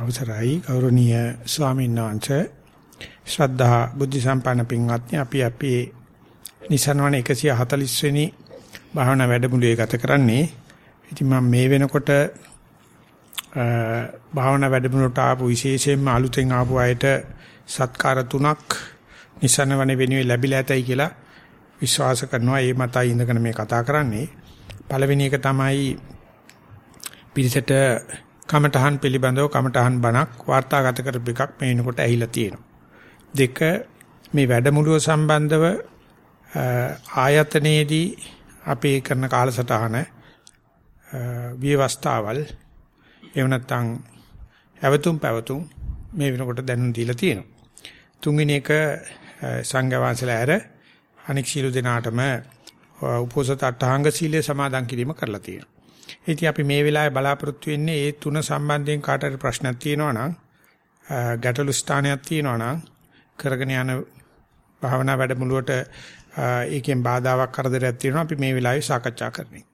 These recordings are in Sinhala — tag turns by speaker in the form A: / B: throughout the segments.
A: අවසරයි. ගෞරවනීය ස්වාමීන් වහන්සේ ශ්‍රද්ධා බුද්ධ සම්පන්න පින්වත්නි අපි අපි නිසන්වන 140 වෙනි භාවනා වැඩමුළුවේ ගත කරන්නේ. ඉතින් මම මේ වෙනකොට භාවනා වැඩමුළුවට ආපු විශේෂයෙන්ම අලුතෙන් ආපු අයට සත්කාර තුනක් නිසන්වන වෙනුවෙන් ලැබිලා ඇතයි කියලා විශ්වාස කරනවා. ඒ මතයි ඉඳගෙන මේ කතා කරන්නේ. පළවෙනි එක තමයි පිරිසට කමඨහන් පිළිබඳව කමඨහන් බණක් වාර්තාගත කරපු එකක් මේ වෙනකොට ඇහිලා තියෙනවා. දෙක මේ වැඩමුළුව සම්බන්ධව ආයතනයේදී අපේ කරන කාලසටහන විවස්ථාවල් එහෙම නැත්නම් හැවතුම් පැවතුම් මේ වෙනකොට දැනුම් දීලා තියෙනවා. තුන්වෙනි එක සංඝවංශලා ඇර අනික් සීල දෙනාටම උපෝසත අටහංග සීලය සමාදන් කිරීම කරලා තියෙනවා. ඉතින් අපි මේ වෙලාවේ බලාපොරොත්තු වෙන්නේ ඒ තුන සම්බන්ධයෙන් කාට හරි ප්‍රශ්නක් තියෙනවා නම් ගැටලු ස්ථානයක් තියෙනවා නම් කරගෙන යන භාවනා වැඩමුළුවට ඒකෙන් බාධාවක් කරදරයක් තියෙනවා අපි මේ වෙලාවේ සාකච්ඡා කරන්නේ.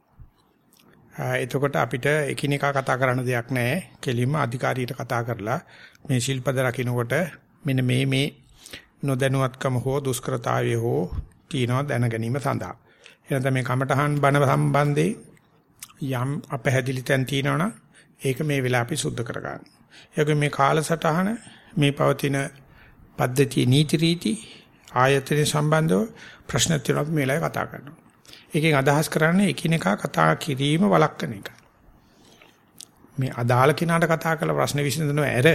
A: එතකොට අපිට එකිනෙකා කතා කරන්න දෙයක් නැහැ. කෙලින්ම අධිකාරියට කතා කරලා මේ ශිල්පද රකින්නකොට මෙන්න මේ මේ නොදැනුවත්කම හෝ දුෂ්කරතාවය හෝ තියනවා දැන ගැනීම සඳහා. එනත මේ කමඨහන් බණ සම්බන්ධේ යම් අපහැදිලි තැන් තියෙනවනම් ඒක මේ වෙලාව අපි සුද්ධ කර ගන්න. ඒක මේ කාලසටහන මේ පවතින පද්ධතිය නීති රීති ආයතන සම්බන්ධව ප්‍රශ්න තියෙනවා මේ වෙලාවේ කතා කරනවා. ඒකෙන් අදහස් කරන්නේ එකිනෙකා කතා කිරීම වළක්වන එක. මේ අදාළ කෙනාට කතා කරලා ප්‍රශ්න විසඳනව ඇර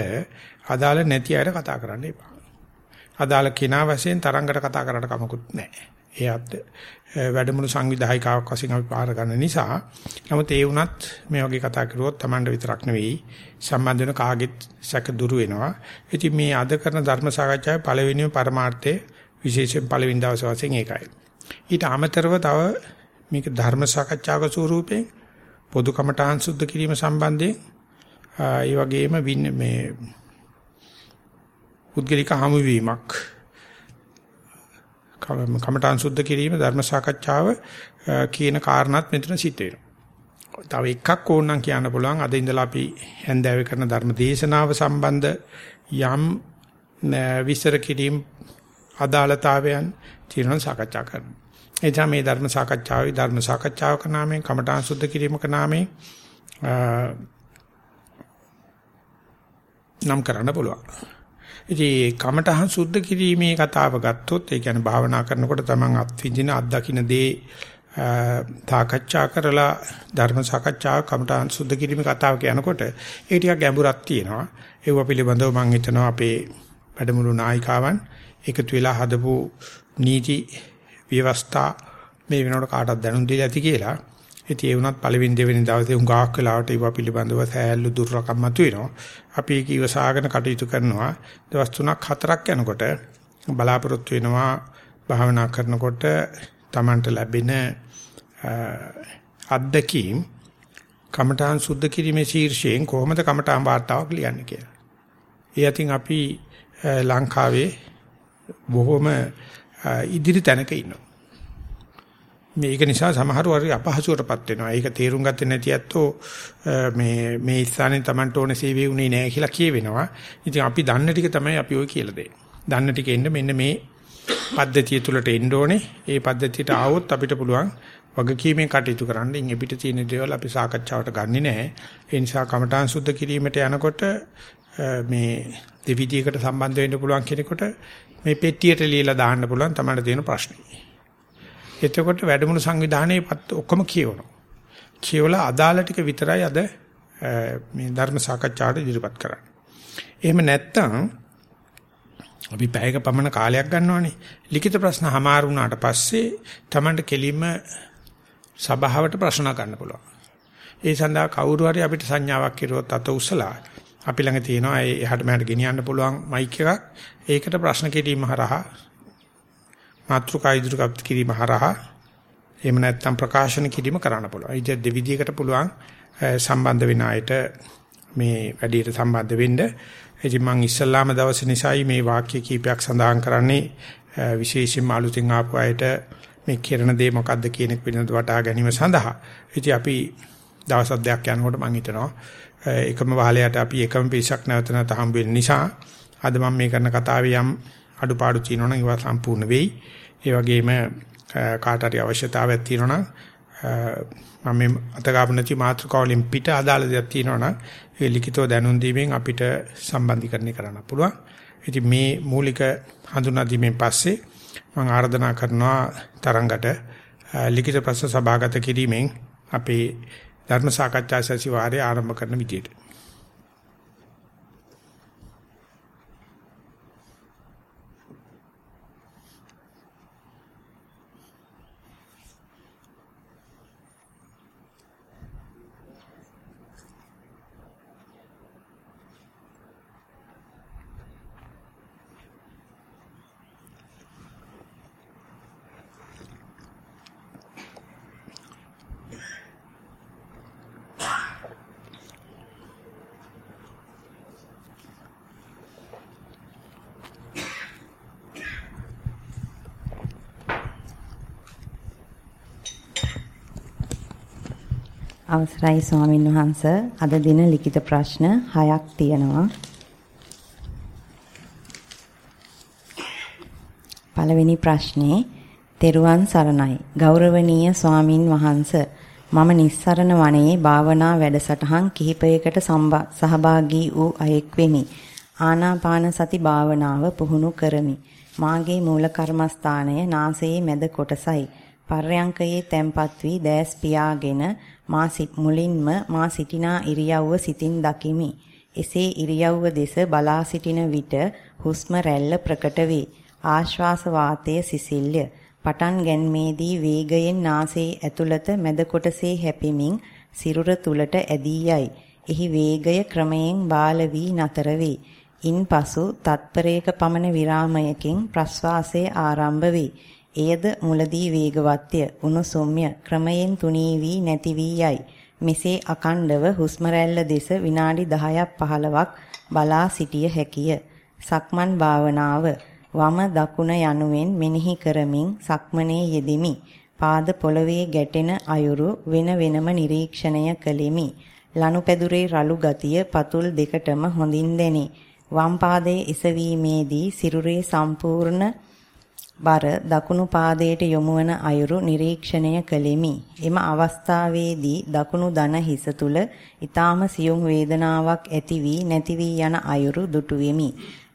A: අදාළ නැති අයට කතා කරන්න එපා. අදාළ කෙනා වශයෙන් තරංගට කතා කරන්න කමකුත් නැහැ. එයාත් වැඩමුළු සංවිධායකාවක් වශයෙන් අපි පාර ගන්න නිසා නමුත් ඒ වුණත් මේ වගේ කතා කරුවොත් Tamanda විතරක් නෙවෙයි සම්බන්ධ වෙන කාගෙත් සැක දුරු වෙනවා. ඉතින් මේ අද කරන ධර්ම සාකච්ඡාවේ පළවෙනිම පරමාර්ථය විශේෂයෙන් පළවෙනි දවසේ වශයෙන් ඒකයි. ඊට අමතරව තව මේක ධර්ම සාකච්ඡාක ස්වරූපයෙන් පොදු කමඨාන් සුද්ධ කිරීම සම්බන්ධයෙන් ඒ වගේම මේ පුද්ගලික හමුවීමක් කමඨාන් සුද්ධ කිරීම ධර්ම සාකච්ඡාව කියන කාරණාත් මෙතන සිද්ධ වෙනවා. තව එකක් ඕනනම් කියන්න පුළුවන් අද ඉඳලා අපි හැන්දෑවේ කරන ධර්ම දේශනාව සම්බන්ධ යම් විස්තර කිරීම අදාළතාවයන් తీරන සාකච්ඡා කරනවා. එතන මේ ධර්ම සාකච්ඡාවේ ධර්ම සාකච්ඡාවක නාමයෙන් කමඨාන් සුද්ධ කිරීමක නාමයෙන් නම් කරන්න පුළුවන්. ඉතින් කමඨහන් සුද්ධ කිරීමේ කතාව ගත්තොත් ඒ කියන්නේ භාවනා කරනකොට තමන් අත්විඳින අත්දකින්න දේ තාකච්ඡා කරලා ධර්ම සාකච්ඡා කමඨහන් සුද්ධ කිරීමේ කතාව කියනකොට ඒ ටිකක් ගැඹුරක් තියෙනවා. ඒව පිළිබඳව මම හිතනවා අපේ වැඩමුළු නායිකාවන් එකතු වෙලා හදපු නීති ව්‍යවස්ථා මේ වෙනකොට කාටවත් දැනුම් දීලා ඇති කියලා. ඉතින් ඒ වුණත් පළවෙනි දෙවෙනි දවසේ උඟාක් වෙලාවට ඒවා පිළිබඳව සෑහළු දුර්ලකම් මතුවෙනවා. අපි ඒක ඉවසාගෙන කටයුතු කරනවා. දවස් 3ක් 4ක් යනකොට බලාපොරොත්තු වෙනවා භාවනා කරනකොට Tamanට ලැබෙන අත්දැකීම් කමඨාන් සුද්ධ කිරීමේ ශීර්ෂයෙන් කොහොමද කමඨාන් වාර්තාවක් ලියන්නේ කියලා. ඒ අතින් අපි ලංකාවේ බොහොම ඉදිරි තැනක ඉන්නවා. මේක නිසා සමහරව හරි අපහසුවටපත් වෙනවා. ඒක තේරුම් ගත්තේ නැති ඇත්තෝ මේ මේ ස්ථානේ Tamanට ඕනේ සේවය උනේ නැහැ කියලා කියවෙනවා. ඉතින් අපි දන්න ටික තමයි අපි ඔය කියලා දෙන්නේ. දන්න ටික එන්න මෙන්න මේ පද්ධතිය තුලට එන්න ඕනේ. ඒ පද්ධතියට ආවොත් අපිට පුළුවන් වගකීමෙන් කටයුතු කරන්න. ඉන් එපිට තියෙන දේවල් අපි සාකච්ඡාවට ගන්නෙ නැහැ. ඒ නිසා කමඨාන් සුද්ධ කිරීමට යනකොට මේ දෙවිදියකට සම්බන්ධ වෙන්න පුළුවන් කෙනෙකුට මේ පෙට්ටියට ලියලා දාන්න පුළුවන් තමයි තියෙන ප්‍රශ්නේ. එතකොට වැඩමුළු සංවිධානයේ ඔක්කොම කියවනවා. කියවලා අදාළ ටික විතරයි අද මේ ධර්ම සාකච්ඡාවට ඉදිරිපත් කරන්නේ. එහෙම නැත්නම් අපි පැයක පමණ කාලයක් ගන්නවානේ. ලිඛිත ප්‍රශ්න හමාරු වුණාට පස්සේ Tamanට කෙලින්ම සභාවට ප්‍රශ්න ගන්න පුළුවන්. ඒ සඳහා කවුරු හරි අපිට සංඥාවක් කෙරුවොත් අත උසලා අපි ළඟ තියෙනවා ඒ එහාට මෙහාට ගෙනියන්න පුළුවන් මයික් එකක්. ඒකට ප්‍රශ්න කෙරීම හරහා මාත්‍රිකා ඉදිරිපත් කිරීම හරහා එහෙම නැත්නම් ප්‍රකාශන කිරීම කරන්න පුළුවන්. ඒ දෙවිදියකට පුළුවන් සම්බන්ධ වෙන අයට මේ වැඩේට සම්බන්ධ වෙන්න. ඉතින් මම ඉස්සල්ලාම දවසේ නිසායි මේ වාක්‍ය කීපයක් සඳහන් කරන්නේ විශේෂයෙන්ම අලුතින් ආපු අයට මේ කරන දේ මොකද්ද කියන එක පිළිබඳව වටහා ගැනීම සඳහා. ඉතින් අපි දවස් අධ්‍යයක් යනකොට මම හිතනවා එකම වාහලයට අපි එකම පිරිසක් නැවත නැවත හම්බ වෙන නිසා අද මම මේ කරන කතාවේ යම් අඩුපාඩු තියෙනවා නම් ඒවා සම්පූර්ණ වෙයි. ඒ වගේම කාට හරි අවශ්‍යතාවයක් තියෙනවා නම් මම මේ අතගාපු නැති මාතෘකාවලින් පිට අදාළ දෙයක් තියෙනවා නම් ඒ ලිඛිතව දැනුම් දීමෙන් අපිට සම්බන්ධීකරණය කරන්න පුළුවන්. ඉතින් මේ මූලික හඳුනා දීමෙන් පස්සේ මම ආරාධනා කරනවා තරංගට ලිඛිත ප්‍රශ්න සභාගත කිරීමෙන් අපේ ධර්ම සාකච්ඡා සැසිවාරය ආරම්භ කරන විදියට.
B: අවසරයි ස්වාමින් වහන්ස අද දින ලිඛිත ප්‍රශ්න 6ක් තියෙනවා. පළවෙනි ප්‍රශ්නේ තෙරුවන් සරණයි. ගෞරවනීය ස්වාමින් වහන්ස මම නිස්සරණ වනයේ භාවනා වැඩසටහන් කිහිපයකට සහභාගී වූ අයෙක් වෙමි. ආනාපාන සති භාවනාව පුහුණු කරමි. මාගේ මූල කර්මස්ථානය නාසයේ මැද කොටසයි. පර්යංකයේ තැම්පත් වී දැස් පියාගෙන මා මුලින්ම මා සිටිනා ඉරියව්ව සිතින් දකිමි. එසේ ඉරියව්ව දෙස බලා සිටින විට හුස්ම රැල්ල ප්‍රකට වේ. ආශ්වාස වාතය සිසිල්ය. පටන් ගැන්මේදී වේගයෙන් නාසයේ ඇතුළත මැද කොටසේ හැපෙමින් සිරුර තුලට ඇදී යයි. එහි වේගය ක්‍රමයෙන් බාල වී නතර වේ. ඉන්පසු තත්පරයක පමණ විරාමයකින් ප්‍රශ්වාසය ආරම්භ වේ. එයද මුලදී වේගවත්ය උණුසුම්ය ක්‍රමයෙන් තුනී වී නැති වී යයි. මෙසේ අකණ්ඩව හුස්ම දෙස විනාඩි 10ක් 15ක් බලා සිටිය හැකිය. සක්මන් භාවනාව වම දකුණ යනුවෙන් මෙනෙහි කරමින් සක්මනේ යෙදිමි. පාද පොළවේ ගැටෙන අයුරු වෙන වෙනම නිරීක්ෂණය කළෙමි. ලනුපැදුරේ රළු ගතිය පතුල් දෙකටම හොඳින් දැනේ. වම් පාදයේ එසවීමේදී සිරුරේ සම්පූර්ණ බර දකුණු පාදයට යොමු වන අයුරු නිරීක්ෂණය කළෙමි. එම අවස්ථාවේදී දකුණු දන හිස තුල ඊටාම සියුම් වේදනාවක් ඇති වී නැති වී යන අයුරු දුටු වෙමි.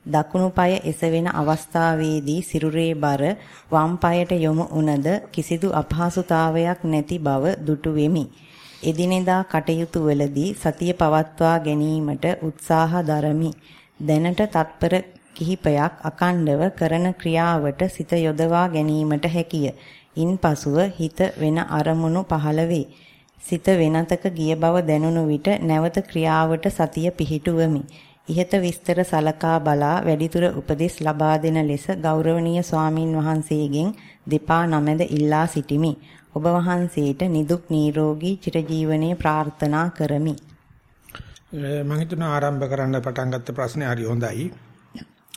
B: දකුණු පාය එසවෙන අවස්ථාවේදී සිරුරේ බර වම් පායට යොමු උනද කිසිදු අපහසුතාවයක් නැති බව දුටු වෙමි. එදිනෙදා කටයුතු වලදී සතිය පවත්වා ගැනීමට උත්සාහ දරමි. දැනට තත්පර කිහිපයක් අකණ්ඩව කරන ක්‍රියාවට සිත යොදවා ගැනීමට හැකිය. ඉන්පසුව හිත වෙන අරමුණු පහළ වේ. සිත වෙනතක ගිය බව දැනුණු විට නැවත ක්‍රියාවට සතිය පිහිටුවමි. ইহත විස්තර සලකා බලා වැඩිදුර උපදෙස් ලබා දෙන ලෙස ගෞරවනීය ස්වාමින් වහන්සේගෙන් දෙපා නමෙද ඉල්ලා සිටිමි. ඔබ වහන්සේට නිදුක් නිරෝගී චිරජීවනයේ ප්‍රාර්ථනා කරමි.
A: මම හිතනවා ආරම්භ කරන්න පටන් ගත්ත ප්‍රශ්නේ හරි හොඳයි.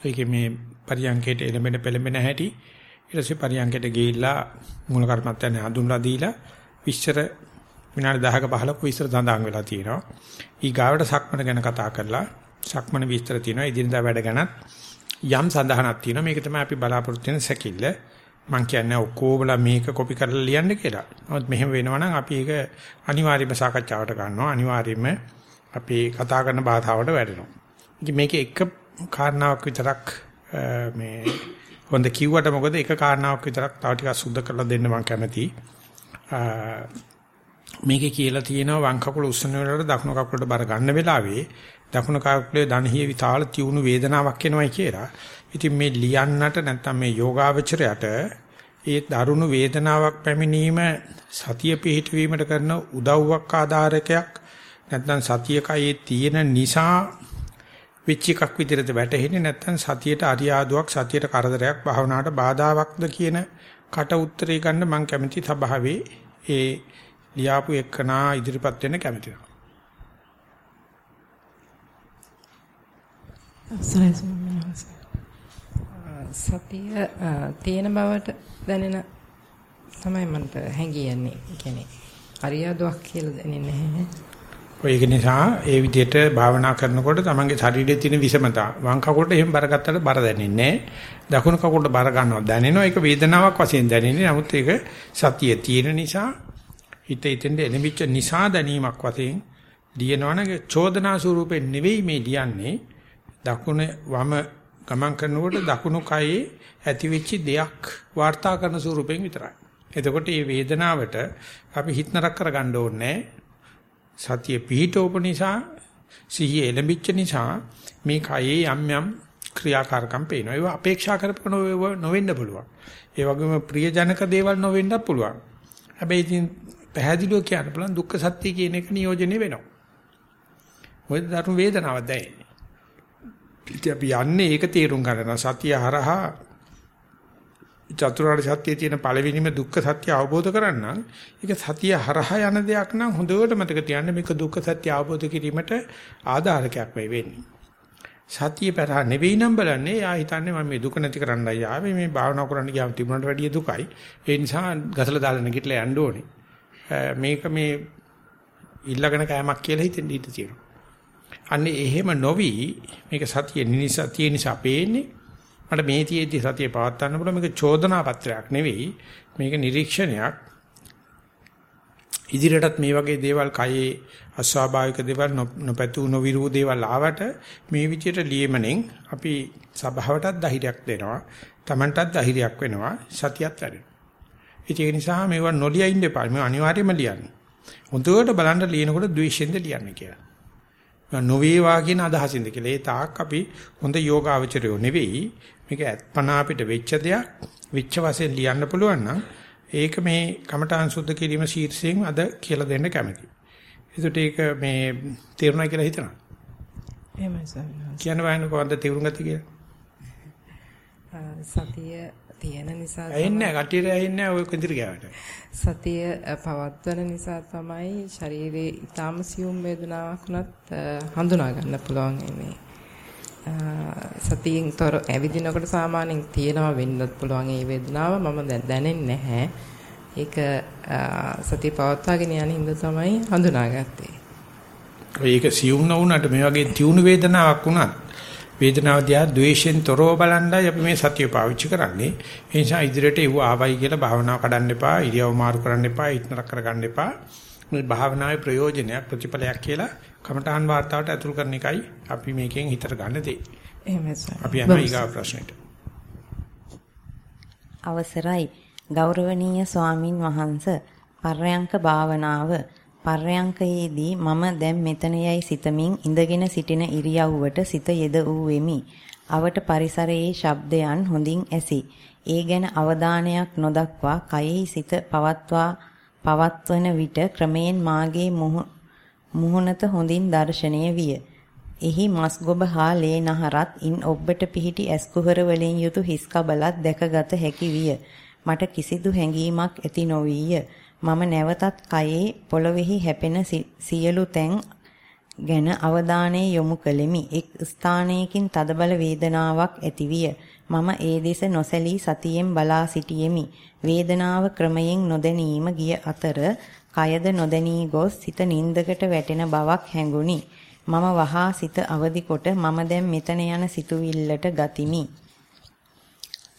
A: ඒකේ මේ පරියන්කේට එළඹෙන පෙළඹෙන හැටි ඊට පස්සේ පරියන්කේට ගිහිල්ලා මූල කර්මත්තයන් හඳුන්ලා දීලා විස්තර විනාඩි 10ක 15ක විස්තර සඳහන් වෙලා තියෙනවා. ඊ ගාවට සක්මන ගැන කතා කරලා සක්මන විස්තර තියෙනවා. ඉදිරියදා වැඩ ගැනත් යම් සඳහනක් තියෙනවා. මේක තමයි අපි බලාපොරොත්තු වෙන සැකිල්ල. මම කියන්නේ ඔක්කොමලා මේක කොපි කරලා ලියන්න කියලා. නමුත් මෙහෙම වෙනවා නම් අපි ඒක අනිවාර්යයෙන්ම සාකච්ඡාවට ගන්නවා. අනිවාර්යයෙන්ම අපි කතා කරන භාෂාවට වැඩෙනවා. ඉතින් මේකේ එක කාරණාවක් විතරක් මේ හොඳ කිව්වට මොකද එක කාරණාවක් විතරක් තව ටිකක් සුද්ධ කරලා දෙන්න මම කැමතියි. මේකේ කියලා තියෙනවා වම් කකුල උස්සන වෙලාවට දකුණු කකුලට බර ගන්න වෙලාවේ දකුණු කකුලේ දණහිය විතාල තියුණු වේදනාවක් එනවයි කියලා. ඉතින් මේ ලියන්නට නැත්තම් මේ යෝගාවචරයට ඒ දරුණු වේදනාවක් පැමිණීම සතිය පිහිටවීමට කරන උදව්වක් ආධාරකයක් නැත්නම් සතියකයේ තියෙන නිසා වෙච්ච එකක් විදිහට වැටහෙන්නේ නැත්නම් සතියට අරියාදුවක් සතියට කරදරයක් භාවනාවට බාධාවක්ද කියන කට උත්තරේ ගන්න මම කැමති සභාවේ ඒ ලියාපු එක්කනා ඉදිරිපත් වෙන්න කැමතියි.
C: සතිය තියෙන බවට දැනෙන තමයි මට හැඟියන්නේ. කියන්නේ අරියාදුවක් කියලා දැනෙන්නේ නැහැ.
A: ඒක නිසා ඒ විදිහට භාවනා කරනකොට තමන්ගේ ශරීරයේ තියෙන විෂමතා වම් කකුලට එහෙම බර ගත්තට බර දැනෙන්නේ නැහැ. දකුණු කකුලට බර ගන්නවා දැනෙනවා. ඒක වේදනාවක් වශයෙන් දැනෙන්නේ. නමුත් ඒක සතිය තියෙන නිසා හිත හිතෙන්ද එළඹිච්ච නිසා දැනීමක් වශයෙන් දිනනවනේ චෝදනා ස්වරූපෙන් නෙවෙයි මේ දියන්නේ. දකුණ වම ගමන් කරනකොට දකුණු කයේ ඇතිවෙච්ච දෙයක් වාර්තා කරන ස්වරූපෙන් විතරයි. එතකොට මේ වේදනාවට අපි හිත නරක කරගන්න ඕනේ සතිය පිහිටෝප නිසා සිහිය එළඹිච්ච නිසා මේ කයේ යම් යම් ක්‍රියාකාරකම් පේනවා. ඒවා අපේක්ෂා කරපන නොවෙන්න පුළුවන්. ඒ වගේම ප්‍රියජනක දේවල් නොවෙන්නත් පුළුවන්. හැබැයි ඉතින් පැහැදිලිව කියන්න පුළුවන් දුක්ඛ සත්‍ය කියන එක නියෝජනය වෙනවා. මොකද දරුණු වේදනාවක් දැනෙන්නේ. ඉතින් අපි යන්නේ ඒක තේරුම් ගන්න සතිය හරහා චතුරාර්ය සත්‍යයේ තියෙන පළවෙනිම දුක්ඛ සත්‍ය අවබෝධ කරගන්න ඒක සතිය හරහා යන දෙයක් නම් හොඳට මතක තියාගන්න මේක දුක්ඛ සත්‍ය අවබෝධ කිරීමට ආධාරකයක් වෙයි වෙන්නේ. සතිය පෙරහා නෙවෙයි නම් බලන්නේ යා හිතන්නේ මම මේ දුක නැති කරන්නයි ආවේ මේ භාවනා කරන්න ගියාම තිබුණාට වැඩිය දුකයි. ඒ නිසා ගසලා දාලා නැගිටලා යන්න ඕනේ. මේක මේ ඉල්ලගෙන කෑමක් කියලා හිතෙන් ඊට තියෙනවා. අන්නේ එහෙම නොවි මේක සතිය නිසා තියෙන නිසා පේන්නේ මට මේ තියේදී සතිය පවත්වන්න පුළුවන්. මේක චෝදනා පත්‍රයක් නෙවෙයි. මේක නිරීක්ෂණයක්. ඉදිරියටත් මේ වගේ දේවල් කයේ අස්වාභාවික දේවල් නොපැතු නොවිරු දේවල් ආවට මේ විදිහට ලියමනෙන් අපි සභාවටත් ධෛර්යයක් දෙනවා. Tamanටත් ධෛර්යයක් වෙනවා. සතියත් වැඩෙනවා. ඒක නිසා මේවා නොලිය ඉන්න එපා. මේ අනිවාර්යයෙන්ම ලියන්න. හොඳට බලන්න ලියනකොට ද්වේෂෙන්ද ලියන්න කියලා. නොවේවා කියන අදහසින්ද කියලා. ඒ තාක් අපි හොඳ යෝගාවචරයෝ නෙවෙයි. මේක අත්පනා අපිට වෙච්ච දෙයක් විච්ච වශයෙන් ලියන්න පුළුවන් නම් ඒක මේ කමඨාන් සුද්ධ කිරීම ශීර්ෂයෙන් අද කියලා දෙන්න කැමතියි. ඒකට ඒක මේ තේරුණා කියලා හිතනවා.
C: එහෙමයි සර්.
A: කියන්න බෑනේ කොහොමද තේරුම් ගත්තේ කියලා?
C: සතිය තියෙන නිසා
A: ඇහෙන්නේ නැහැ කටියට ඇහෙන්නේ නැහැ ඔය කෙන්දිරි ගෑවට.
C: සතිය පවත්වන නිසා තමයි ශරීරයේ ඊටාම සියුම් වේදනාවක් උනත් හඳුනා ගන්න පුළුවන් මේ. සතියෙන් තොර ඇවිදිනකොට සාමාන්‍යයෙන් තියෙනවා වෙන්නත් පුළුවන් මේ වේදනාව මම දැන් දැනෙන්නේ නැහැ. ඒක සතිය පවත්වාගෙන යන හින්දා තමයි හඳුනාගත්තේ.
A: ඒක සියුම් නොවුනට මේ වගේ තියුණු වේදනාවක් උනත් වේදනාව දිහා ද්වේෂෙන් තොරව බලන්නයි අපි මේ සතිය පාවිච්චි කරන්නේ. ඒ නිසා ඉදිරියට ඒව ආවයි කියලා භාවනාව කඩන්න එපා, ඉරියව් මාරු කරන්න එපා, ඉක්නරක් කරගන්න එපා. මේ භාවනාවේ ප්‍රයෝජනයක් ප්‍රතිඵලයක් කියලා කමඨාන් වාර්තාවට ඇතුල් කරන එකයි අපි මේකෙන් හිතට ගන්න දෙයි.
C: එහෙමයි සර්.
A: අපි යනවා ඊගා ප්‍රශ්නෙට.
B: අවසරයි ගෞරවනීය ස්වාමින් වහන්සේ පර්යංක භාවනාව පර්යංකයේදී මම දැන් මෙතන යයි සිතමින් ඉඳගෙන සිටින ඉරියව්වට සිත යෙද වූ වෙමි. අවට පරිසරයේ ශබ්දයන් හොඳින් ඇසි. ඒ ගැන අවධානයක් නොදක්වා කයෙහි සිත පවත්වා පවත්වන විට ක්‍රමයෙන් මාගේ මුහුණත හොඳින් දැర్శණය විය. එහි මස් ගොබ හා ලේ නහරත් ඉන් ඔබට පිහිටි ඇස් කුහර වලින් යුතු හිස් කබලත් දැකගත හැකි විය. මට කිසිදු හැඟීමක් ඇති නොවිය. මම නැවතත් කයේ පොළොවේහි හැපෙන සියලු තැන් ගැන අවධානය යොමු කළෙමි. එක් ස්ථානයකින් තදබල වේදනාවක් ඇතිවිය. මම ඒ දෙස නොසැලී සතියෙන් බලා සිටියෙමි. වේදනාව ක්‍රමයෙන් නොදැනීම ගිය අතර කයද නොදැනී ගොස් සිත නින්දකට වැටෙන බවක් හැඟුනි. මම වහා සිත අවදි කොට මම දැන් මෙතන යන සිතුවිල්ලට ගතිමි.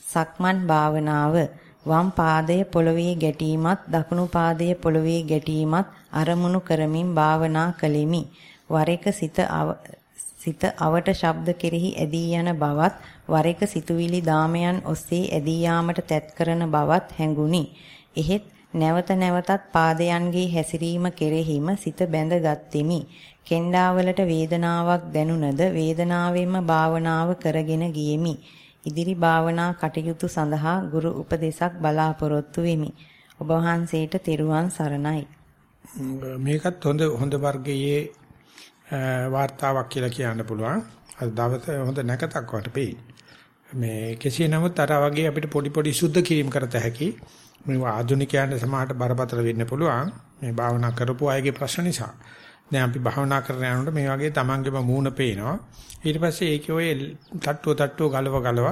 B: සක්මන් භාවනාව වම් පාදය පොළවේ ගැටීමත් දකුණු පාදය පොළවේ ගැටීමත් අරමුණු කරමින් භාවනා කළෙමි. වර එක සිත සිත අවට ශබ්ද කෙරෙහි ඇදී යන බවත් වර එක සිතුවිලි දාමයන් ඔස්සේ ඇදී යාමට තැත් කරන බවත් හැඟුනි. එහෙත් නැවත නැවතත් පාදයන්ගේ හැසිරීම කෙරෙහිම සිත බැඳ ගත්ෙමි. කෙන්ඩාවලට වේදනාවක් දැනුණද වේදනාවෙන්ම භාවනාව කරගෙන ගියෙමි. ඉදිරි භාවනා කටයුතු සඳහා ගුරු උපදේශක් බලාපොරොත්තු වෙමි. ඔබ වහන්සේට තෙරුවන් සරණයි.
A: මේකත් හොඳ හොඳ වර්ගයේ වார்த்தාවක් කියලා කියන්න පුළුවන්. අද දවසේ හොඳ නැකතක් වටපේ. මේ කෙසේ නමුත් අර වගේ අපිට පොඩි පොඩි සුද්ධ කිරීම කරත හැකියි. මේ ආධුනිකයන්ට සමහරට බරපතල වෙන්න පුළුවන්. මේ භාවනා කරපු අයගේ ප්‍රශ්න නිසා. දැන් අපි භාවනා කරන යනකොට මේ වගේ තමන්ගේම මූණ පේනවා. ඊට පස්සේ ඒකේ ඔය තට්ටුව තට්ටුව ගලව ගලව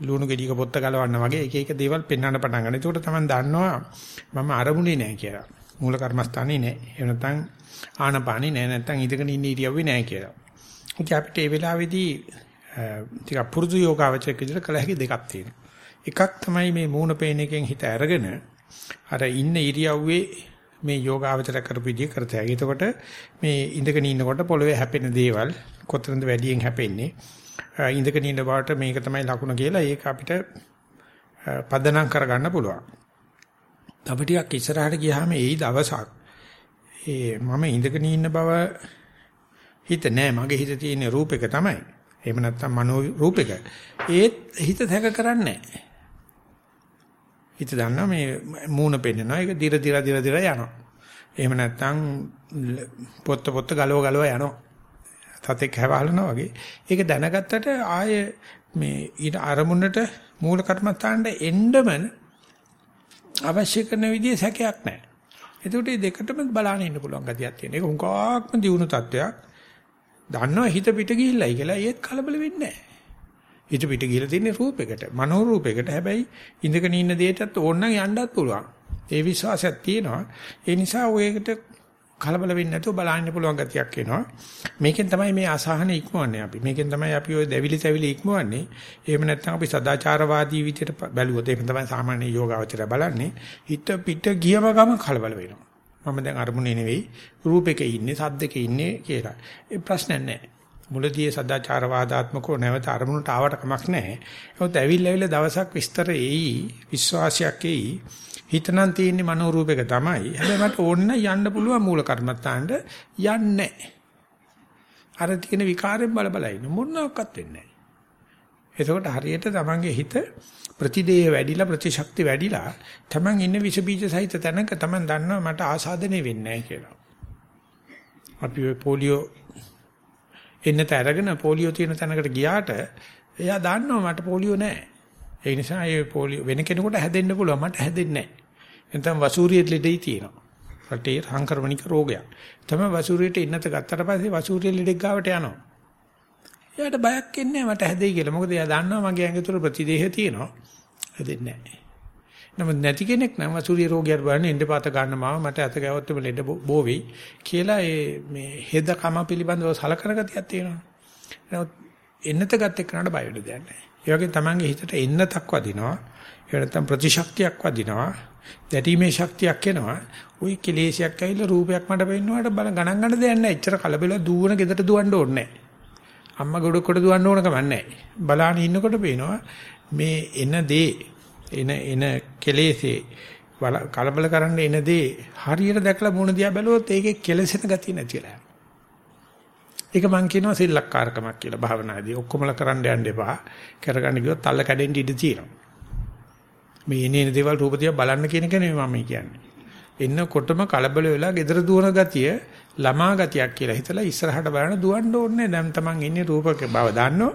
A: ලුණු ගෙඩියක පොත්ත ගලවන්න වගේ එක එක දේවල් පෙන්වන්න පටන් ගන්නවා. ඒකට තමයි දන්නවා මම අරමුණේ නැහැ කියලා. මූල කර්මස්ථානේ නැහැ. එහෙම නැත්නම් ආනපානේ නැහැ. නැත්නම් ඉඳගෙන ඉන්න ඉරියව්වේ නැහැ කියලා. ඉතින් අපිට මේ වෙලාවේදී ටික පුරුදු යෝගාවචරයක් විදිහට කළ හැකි දෙකක් තියෙනවා. එකක් තමයි මේ මූණ පේන එකෙන් හිත අරගෙන අර ඉන්න ඉරියව්වේ මේ යෝගාවචර කරපු විදිහ කරත හැකි. එතකොට මේ ඉඳගෙන ඉන්නකොට පොළවේ හැපෙන දේවල් කොතනද වැඩියෙන් හැපෙන්නේ ඉඳගෙන ඉන්න බවට මේක තමයි ලකුණ කියලා ඒක අපිට පදනම් කරගන්න පුළුවන්. තව ටිකක් ඉස්සරහට ගියාම ඒයි දවසක් ඒ මම ඉඳගෙන ඉන්න බව හිත නෑ මගේ හිත තියෙන රූපෙක තමයි. එහෙම නැත්නම් මනෝ රූපෙක. ඒත් හිත තැක කරන්නේ හිත දන්නවා මේ මූණ පෙන්නනවා ඒක දිර දිර දිර දිර යනවා. එහෙම නැත්නම් පොත්ත පොත්ත ගලව ගලව යනවා. තතෙක් හැවහලනවා වගේ. ඒක දැනගත්තට ආයේ මේ ඊට අරමුණට මූල කර්මස්ථානට එන්නම අවශ්‍ය කරන විදිහේ සැකයක් නැහැ. එතකොට මේ දෙකටම බලාගෙන ඉන්න පුළුවන් ගතියක් තියෙන. ඒක උන්කාක්ම දියුණු තත්වයක්. දන්නවා හිත පිට ගිහිල්ලයි කියලා ඒත් කලබල වෙන්නේ නැහැ. හිත පිට ගිහිල්ලා තියෙන රූපයකට, මනෝ රූපයකට. හැබැයි ඉඳගෙන ඉන්න දෙයටත් ඕනනම් යන්නත් පුළුවන්. ඒ විශ්වාසයක් තියෙනවා. ඒ නිසා ඔයකට කලබල වෙන්නේ නැතුව බලන්න පුළුවන් ගතියක් එනවා. මේකෙන් තමයි මේ අසහන ඉක්මවන්නේ අපි. මේකෙන් තමයි අපි ওই දැවිලි තැවිලි ඉක්මවන්නේ. එහෙම නැත්නම් අපි සදාචාරවාදී විදිහට බැලුවොත් එහෙම තමයි සාමාන්‍ය යෝගාවචරය බලන්නේ. හිත පිට ගියම ගම කලබල වෙනවා. මම දැන් අරමුණේ නෙවෙයි රූපෙක ඉන්නේ, සද්දෙක ඉන්නේ කියලා. ඒ ප්‍රශ්නයක් නැහැ. මුලදී සදාචාරවාදාත්මකව නැවත අරමුණට ආවට කමක් නැහැ. ඒත් ඇවිල්ලා ඇවිල්ලා දවසක් විස්තර එයි, විශ්වාසයක් එයි. හිතනම් තියෙන්නේ මනෝ රූපයක තමයි. හැබැයි මට ඕන්න යන්න පුළුවන් මූල කර්මත්තාන්ට යන්නේ අර තියෙන විකාරයෙන් බල බල ඉන්න මොනවාක්වත් වෙන්නේ එතකොට හරියට තමන්ගේ හිත ප්‍රතිදේය වැඩිලා ප්‍රතිශක්ති වැඩිලා තමන් ඉන්න විස බීජ සහිත තැනක තමන් දන්නවා මට ආසාදනය වෙන්නේ නැහැ කියලා. අපි ඔය පොලියෝ එන්නත අරගෙන පොලියෝ තියෙන තැනකට ගියාට එයා දන්නවා මට පොලියෝ නැහැ. ඒ නිසා ඒ පොලියෝ වෙන කෙනෙකුට හැදෙන්න පුළුවන් මට හැදෙන්නේ නැහැ. එතන වසූරියේ ලෙඩේ තියෙනවා. රටේ සංක්‍රමණික රෝගයක්. තමයි වසූරියට ඉන්නත ගත්තට පස්සේ වසූරිය ලෙඩෙක් ගාවට යනවා. එයාට බයක් එන්නේ මට හැදෙයි කියලා. මොකද එයා දන්නවා මගේ ඇඟ තුල ප්‍රතිදේහ තියෙනවා. හැදෙන්නේ නැහැ. නමුත් නැති කෙනෙක් නම් වසූරිය රෝගියට බලන්නේ ඉන්දපාත ගන්න මාව මට අත ගැවුවොත් ලෙඩ බෝ වෙයි කියලා ඒ මේ හෙද කම පිළිබඳව සලකන ගතියක් තියෙනවා. නමුත් එන්නත ගත්ත එක්කනට බය වෙන්න දෙයක් නැහැ. ඒ වගේ තමන්ගේ හිතට එන්නතක් වදිනවා. ඒ නැත්තම් ප්‍රතිශක්තියක් වදිනවා. දැටීමේ ශක්තියක් එනවා. ওই කෙලේශයක් ඇවිල්ලා රූපයක් මට පෙන්වුවාට බල ගණන් ගන්න දෙයක් නැහැ. එච්චර කලබල දුවන ගෙදරට දුවන්න ඕනේ නැහැ. අම්මා ගොඩකට දුවන්න ඕන කම නැහැ. බලාන ඉන්නකොට පේනවා මේ එන දේ එන එන කෙලෙසේ කලබල කරන්න එන දේ හරියට දැකලා මුණ දිහා බැලුවොත් ඒකේ කෙලෙසෙන ගතිය නැතිලා ඒක මම කියනවා සිල්ලක්කාරකමක් කියලා භාවනාදී. ඔක්කොමලා කරන්න යන්න එපා. කරගන්න ගියොත් අල්ල කැඩෙන්න ඉඩ තියෙනවා. මේ එනේන දේවල් රූපතිය බලන්න කියන එක නෙමෙයි මම කියන්නේ. එන්නකොටම කලබල වෙලා gedara දුවන ගතිය ළමා ගතියක් කියලා හිතලා ඉස්සරහට බලන දුවන්න ඕනේ. දැන් Taman ඉන්නේ රූපක බව දන්නෝ.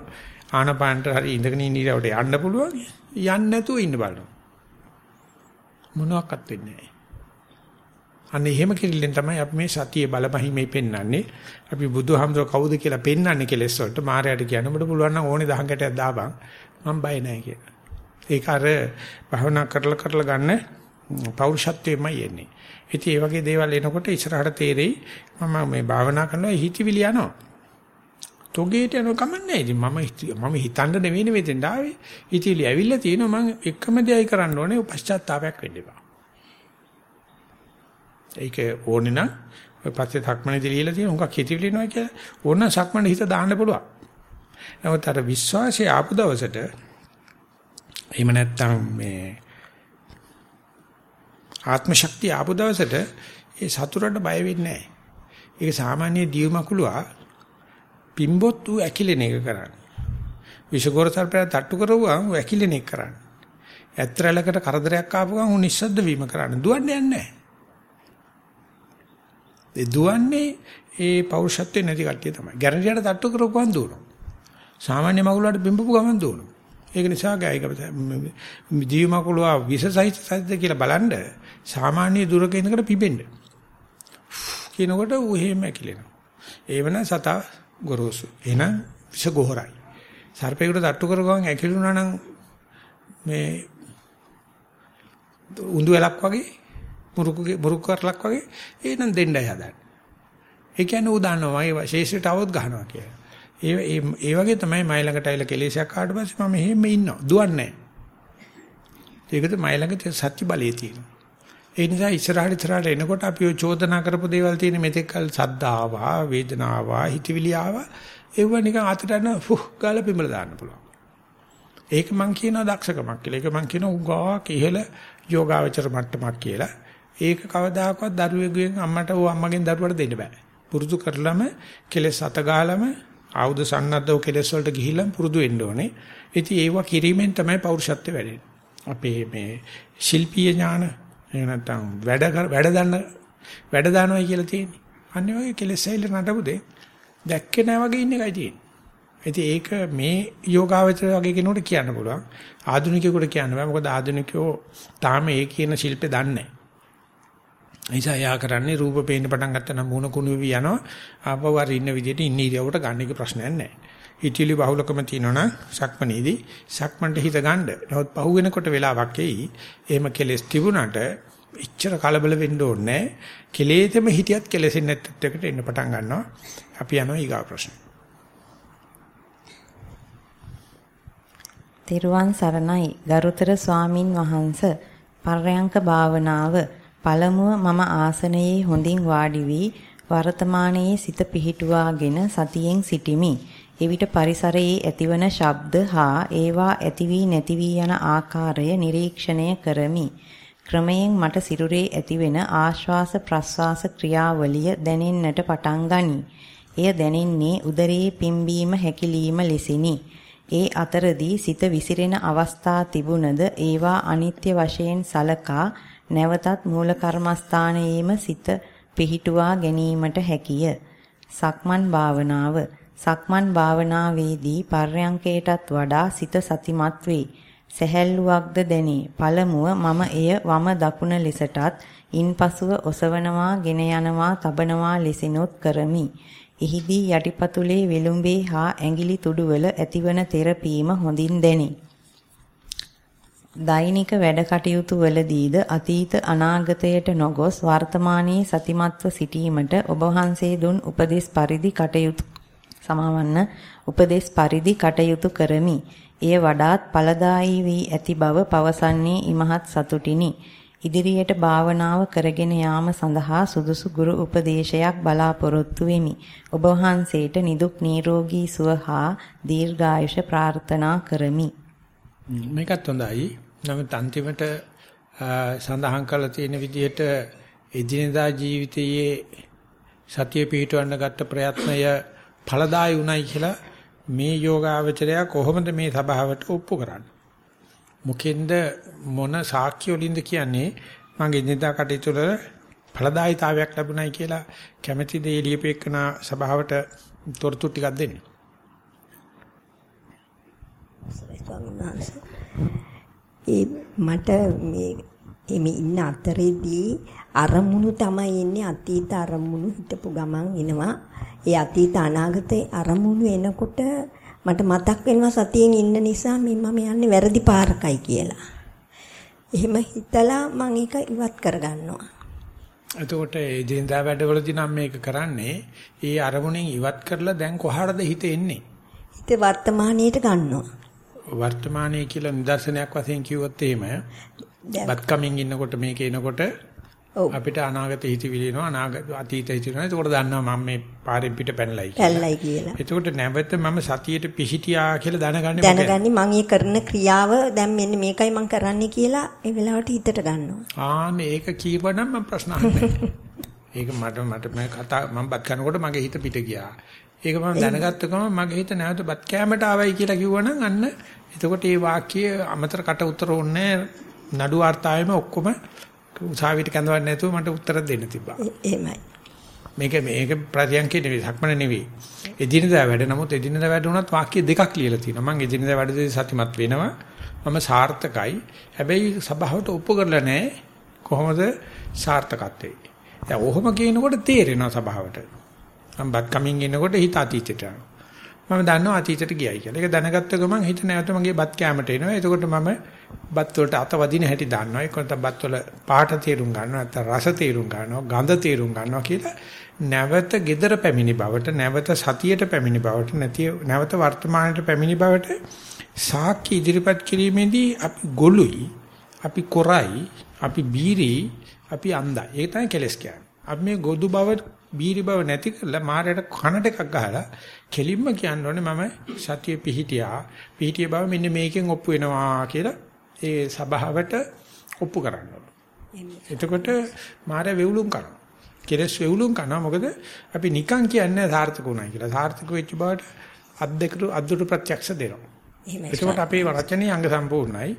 A: ආනපානට හරි ඉඳගෙන ඉන්න ඉරවට යන්න පුළුවන්. යන්න නැතුව ඉන්න බලනවා. මොනවාක්වත් වෙන්නේ නැහැ. අන්න එහෙම කිරිල්ලෙන් තමයි අපි මේ සතියේ බලපහිමේ පෙන්වන්නේ. අපි බුදුහාමුදුර කවුද කියලා පෙන්වන්නේ කෙලෙස් වලට මායයට කියන්න ඔබට පුළුවන් නම් ඕනේ දහං කැටයක් දාපන්. මම බය නැහැ කියලා. ඒක අර භවනා කරලා කරලා ගන්න පෞරුෂත්වයෙන්මයි එන්නේ. ඉතින් මේ වගේ දේවල් එනකොට ඉස්සරහට තේරෙයි මම මේ භාවනා කරනවා හිතවිලි යනවා. තොගේට යන කමන්නේ. ඉතින් මම මම හිතන්න නෙවෙයි මෙතෙන් ආවේ. හිතවිලි ඇවිල්ලා තියෙනවා මම එකම දෙයයි කරන්න ඕනේ පශ්චාත්තාවයක් වෙන්න එපා. ඒක ඕනේ නම් ඔය පස්සේ සක්මණේදී ලියලා තියෙන උඟක් හිතවිලි වෙනවා කියලා ඕන සක්මණේ හිත දාන්න පුළුවන්. නමුත් අර විශ්වාසය ආපු දවසට එහෙම නැත්තම් මේ ආත්ම ශක්තිය ආපු දවසට ඒ සතුරට බය වෙන්නේ නැහැ. ඒක සාමාන්‍ය දියුමකුලුවා පිම්බොත් ඌ ඇකිලෙන එක කරන්නේ. විෂගෝර සර්පයා තට්ටු කරුවා ඌ ඇකිලෙන එක කරන්නේ. ඇත්තරලකට කරදරයක් ආපු ගමන් ඌ නිස්සද්ද වීම කරන්නේ. දුවන්නේ නැහැ. ඒ දුවන්නේ ඒ පෞරුෂත්වේ නැති කට්ටිය තමයි. ගැරන්ටියට තට්ටු කරපුවාන් දුවනවා. සාමාන්‍ය මගුලට බිම්බපු ගමන් දුවනවා. ඒක නිසා ගායක ජීව මගුලවා විසසහිත සද්ද කියලා බලන්න සාමාන්‍ය දුරක ඉඳකට පිබෙන්න. කියනකොට ඌ එහෙම ඇකිලෙනවා. ඒවන සතා ගොරෝසු. එහෙනම් විස ගොහරයි. සර්පේකට තට්ටු කරගවන් ඇකිලුණා නම් මේ උඳු වැලක් වගේ මුරුකුගේ මුරුක් කරලක් වගේ ඒනම් දෙන්නයි හදන්නේ. ඒ කියන්නේ ඌ දන්නවා මගේ ශේෂ්ඨට આવොත් ගහනවා කියලා. ඒ ඒ ඒ වගේ තමයි මයි ළඟට ඇවිල්ලා කෙලෙසයක් ආවට පස්සේ මම එහෙම ඉන්නවා. දුවන්නේ නැහැ. ඒකද මයි ළඟ සත්‍ය බලයේ තියෙනවා. ඒ නිසා ඉස්සරහට ඉස්සරහට එනකොට අපි ඔය චෝදනා කරපු දේවල් තියෙන මෙතෙක් කල සද්දාවා, වේදනාවා, හිතවිලි ආවා. ඒව නිකන් අතට යන ෆුහ් ගාලා පිඹල දාන්න පුළුවන්. ඒක මං කියනවා දක්ෂකමක් කියලා. ඒක මං කියනවා උගාවක් ඉහළ යෝගාවචර මට්ටමක් කියලා. ඒක කවදාකවත් දරුවෙකුගෙන් අම්මට ඕ අම්මගෙන් දරුවට දෙන්න බෑ. පුරුදු කරලම කෙලෙස් අත ගාලම ආයුධ සන්නද්ධව කෙලෙස් වලට ගිහිල්ලා පුරුදු වෙන්න ඕනේ. ඉතින් ඒව කිරීමෙන් තමයි පෞරුෂත්වය වැඩෙන්නේ. අපේ මේ ශිල්පීය ඥාන එහෙම නැත්නම් වැඩ වැඩ දන්න වැඩ දානවා කියලා තියෙන්නේ. අනිත් වගේ කෙලෙස් ඇවිල්ලා නටපු දෙ දැක්කේ නැහැ වගේ ඉන්න එකයි තියෙන්නේ. ඉතින් ඒක මේ යෝගාවචර වගේ කෙනෙකුට කියන්න පුළුවන්. ආධුනිකයෙකුට කියන්න බෑ. මොකද ආධුනිකයෝ තාම ඒ කියන ශිල්පේ දන්නේ නැහැ. නිසා යා කරන්නේ රූප පේන්න පටන් ගත්තා නම් මූණ කුණු වෙවි යනවා. ආපහු අර ඉන්න විදිහට ඉන්න ඉරියවට ගන්න එක ප්‍රශ්නයක් නැහැ. හිතවිලි බහුලකම තියෙනවනම් සක්මනේදී සක්මන්ට හිත ගන්න. නමුත් පහු වෙනකොට වෙලාවක් එයි. එහෙම කෙලස් තිබුණාට එච්චර කලබල වෙන්න ඕනේ නැහැ. කෙලෙතෙම හිටියත් කෙලෙසෙන්නේ නැත්ත් එකට එන්න පටන් ගන්නවා. අපි යනවා ඊගා ප්‍රශ්න.
B: තෙරුවන් සරණයි ගරුතර ස්වාමින් වහන්ස පර්යංක භාවනාව පළමුව මම ආසනයේ හොඳින් වාඩි වී වර්තමානයේ සිත පිහිටුවාගෙන සතියෙන් සිටිමි. එවිට පරිසරයේ ඇතිවන ශබ්ද හා ඒවා ඇති වී නැති වී යන ආකාරය නිරීක්ෂණය කරමි. ක්‍රමයෙන් මට සිරුරේ ඇතිවෙන ආශ්වාස ප්‍රශ්වාස ක්‍රියාවලිය දැනෙන්නට පටන් ගනී. එය දැනෙන්නේ උදරයේ පිම්බීම හැකිලිම ලෙසිනි. ඒ අතරදී සිත විසිරෙන අවස්ථා තිබුණද ඒවා අනිත්‍ය වශයෙන් සලකා නැවතත් මූල කර්මස්ථානයේම සිත පිහිටුවා ගැනීමට හැකිය. සක්මන් භාවනාව සක්මන් භාවනාවේදී පර්යංකයටත් වඩා සිත සතිමත් වේ. සැහැල්ලුවක්ද දැනේ. පළමුව මම එය වම දකුණ ලෙසටත් ඉන්පසුව ඔසවනවා, ගෙන යනවා, තබනවා ලෙසිනුත් කරමි. එහිදී යටිපතුලේ විලුඹේ හා ඇඟිලි තුඩුවල ඇතිවන තෙරපීම හොඳින් දැනේ. දෛනික වැඩ කටයුතු වලදීද අතීත අනාගතයට නොගොස් වර්තමානයේ සතිමත්ව සිටීමට ඔබ වහන්සේ දුන් උපදෙස් පරිදි කටයුතු සමවන්න උපදෙස් පරිදි කටයුතු කරමි. එය වඩාත් ඵලදායී වී ඇති බව පවසන්නේ ඉමහත් සතුටිනි. ඉදිරියට භාවනාව කරගෙන යාම සඳහා සුදුසු ගුරු උපදේශයක් බලාපොරොත්තු වෙමි. ඔබ වහන්සේට නිදුක් නිරෝගී සුව හා දීර්ඝායුෂ ප්‍රාර්ථනා කරමි.
A: මේකත් හොඳයි. නමුත් අන්තිමට සඳහන් කරලා තියෙන විදිහට එදිනදා ජීවිතයේ සතිය පිහිටවන්න ගත්ත ප්‍රයත්නය ඵලදායි උනායි කියලා මේ යෝගාවචරය කොහොමද මේ සභාවට ඔප්පු කරන්නේ? මොකෙන්ද මොන සාක්ෂි වලින්ද කියන්නේ මගේ එදිනදා කටයුතු වල ඵලදායිතාවයක් ලැබුණයි කියලා කැමැති දේ ලියපෙකන සභාවට තොරතුරු ටිකක් දෙන්න.
D: ඒ මට මේ මේ ඉන්න අතරේදී අරමුණු තමයි එන්නේ අතීත අරමුණු හිටපු ගමන් එනවා. ඒ අතීත අනාගතේ අරමුණු එනකොට මට මතක් වෙනවා සතියෙන් ඉන්න නිසා මම යන්නේ වැරදි පාරකයි කියලා. එහෙම හිතලා මම ඒක ඉවත් කරගන්නවා.
A: එතකොට ඒ දිනදා වැඩවලදී නම් මේක කරන්නේ ඒ අරමුණෙන් ඉවත් කරලා දැන් කොහාටද හිත එන්නේ?
D: හිත වර්තමානයට ගන්නවා.
A: වර්තමානයේ කියලා නිදර්ශනයක් වශයෙන් කිව්වොත් එහෙම බත් කමින් ඉන්නකොට මේක එනකොට අපිට අනාගත හිතවිලි එනවා අනාගත අතීත හිතවිලි එනවා. ඒකට දන්නවා මම මේ පාරෙන් පිට පැනලයි
D: කියලා. පැනලයි කියලා.
A: ඒකට නැවත මම සතියට පිහිටියා කියලා දැනගන්නේ
D: මොකද? දැනගන්නේ මම මේ කරන ක්‍රියාව දැන් මෙන්න මේකයි මම කරන්නේ කියලා ඒ වෙලාවට හිතට ගන්නවා.
A: ආන්න ඒක කීපනම් මම ප්‍රශ්න අහන්නේ. ඒක මට මට මම කතා මම බත් කරනකොට මගේ හිත පිට ගියා. ඒක මම දැනගත්ත ගමන් මගේ හිත නැවත බත් කෑමට ආවයි කියලා කිව්වනම් අන්න එතකොට මේ වාක්‍යය අමතර කට උතර ඕනේ නඩු වර්තාවෙම ඔක්කොම උසාවියට කැඳවන්නේ නැතුව මට උත්තර දෙන්න තිබ්බා.
D: එහෙමයි.
A: මේක මේක ප්‍රතියන්කේ නෙවෙයි සක්මන නෙවෙයි. එදිනදා වැඩ නමුත් එදිනදා වැඩ උනත් වාක්‍ය දෙකක් ලියලා තියෙනවා. මම එදිනදා වැඩදී සතිමත් වෙනවා. මම සාර්ථකයි. හැබැයි සභාවට ඔප්පු කරලා නැහැ. කොහොමද සාර්ථකත්වේ? දැන් ඔහොම කියනකොට තේරෙනවා සභාවට. මම බත් කමින් ඉන්නකොට හිත අතීතයට යනවා. මම දන්නවා අතීතයට ගියයි කියලා. ඒක දැනගත්ත ගමන් හිත නැවත මගේ බත් කැමරට එනවා. එතකොට මම බත් වලට අත වදින හැටි දන්නවා. ඒක නැත්නම් බත් වල පාට තේරුම් ගන්නවා. නැත්නම් රස තේරුම් ගන්නවා. ගඳ තේරුම් ගන්නවා කියලා නැවත gedara පැමිණි බවට, නැවත සතියට පැමිණි බවට, නැති නැවත වර්තමානයට පැමිණි බවට සාක්ෂි ඉදිරිපත් කිරීමේදී අපි ගොළුයි, අපි කොරයි, අපි බීරි, අපි අන්දයි. ඒක තමයි කෙලස් කියන්නේ. අපි මේ ගොදු බව බීරි බව නැති කරලා මාරයට කනට එකක් ගහලා කෙලින්ම කියන්න ඕනේ මම සතිය පිහිටියා. පිහිටිය බව මෙන්න මේකෙන් ඔප්පු වෙනවා කියලා ඒ සබාවට ඔප්පු කරන්න එතකොට මාරය වෙවුලුම් කරනවා. කෙලස් වෙවුලුම් කරනවා. මොකද අපි නිකන් කියන්නේ සාර්ථක උනායි කියලා. සාර්ථක වෙච්ච බවට අද්දකට අද්දුට ප්‍රත්‍යක්ෂ දෙනවා. එතකොට අපේ වචනේ අංග සම්පූර්ණයි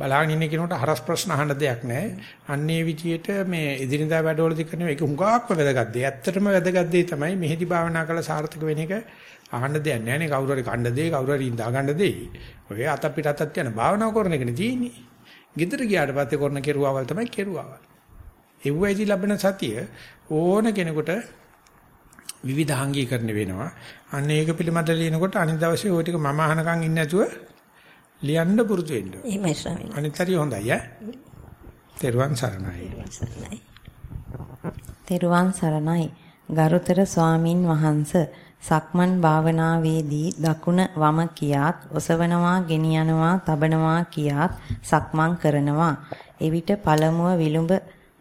A: බලාගෙන ඉන්න කෙනෙකුට හරස් ප්‍රශ්න අහන්න දෙයක් නැහැ. අන්නේ විදියට මේ එදිනදා වැඩවලදී කරන එක හුඟක්ම වැදගත් දෙයක්. ඇත්තටම වැදගත් දෙය තමයි මෙහෙදි භාවනා කළ සාර්ථක වෙන එක අහන්න දෙයක් නැහැ නේ. කවුරු හරි කණ්ඩ දෙයි, කවුරු හරි ඉඳා ගන්න දෙයි. ඔය අත පිට අතත් යන භාවනා කරන එකනේ තියෙන්නේ. ගෙදර ගියාට පස්සේ කරන කෙරුවාවල් තමයි කෙරුවාවල්. එව්වයිදි ලැබෙන සතිය ඕන කෙනෙකුට විවිධාංගීකරණය වෙනවා. අන්න ඒක පිළිබඳව ලියනකොට අනිත් දවසේ ওই ටික මම අහනකම් ඉන්නේ නැතුව ලියන්න පුරුදු වෙන්න.
D: එහෙමයි ස්වාමීනි.
A: අනිත් හරිය හොඳයි ඈ. තෙරුවන් සරණයි.
B: තෙරුවන් සරණයි. ගරුතර ස්වාමින් වහන්ස සක්මන් භාවනාවේදී දකුණ වම කියාත් ඔසවනවා ගෙනියනවා තබනවා කියාත් සක්මන් කරනවා. එවිට පළමුව විලුඹ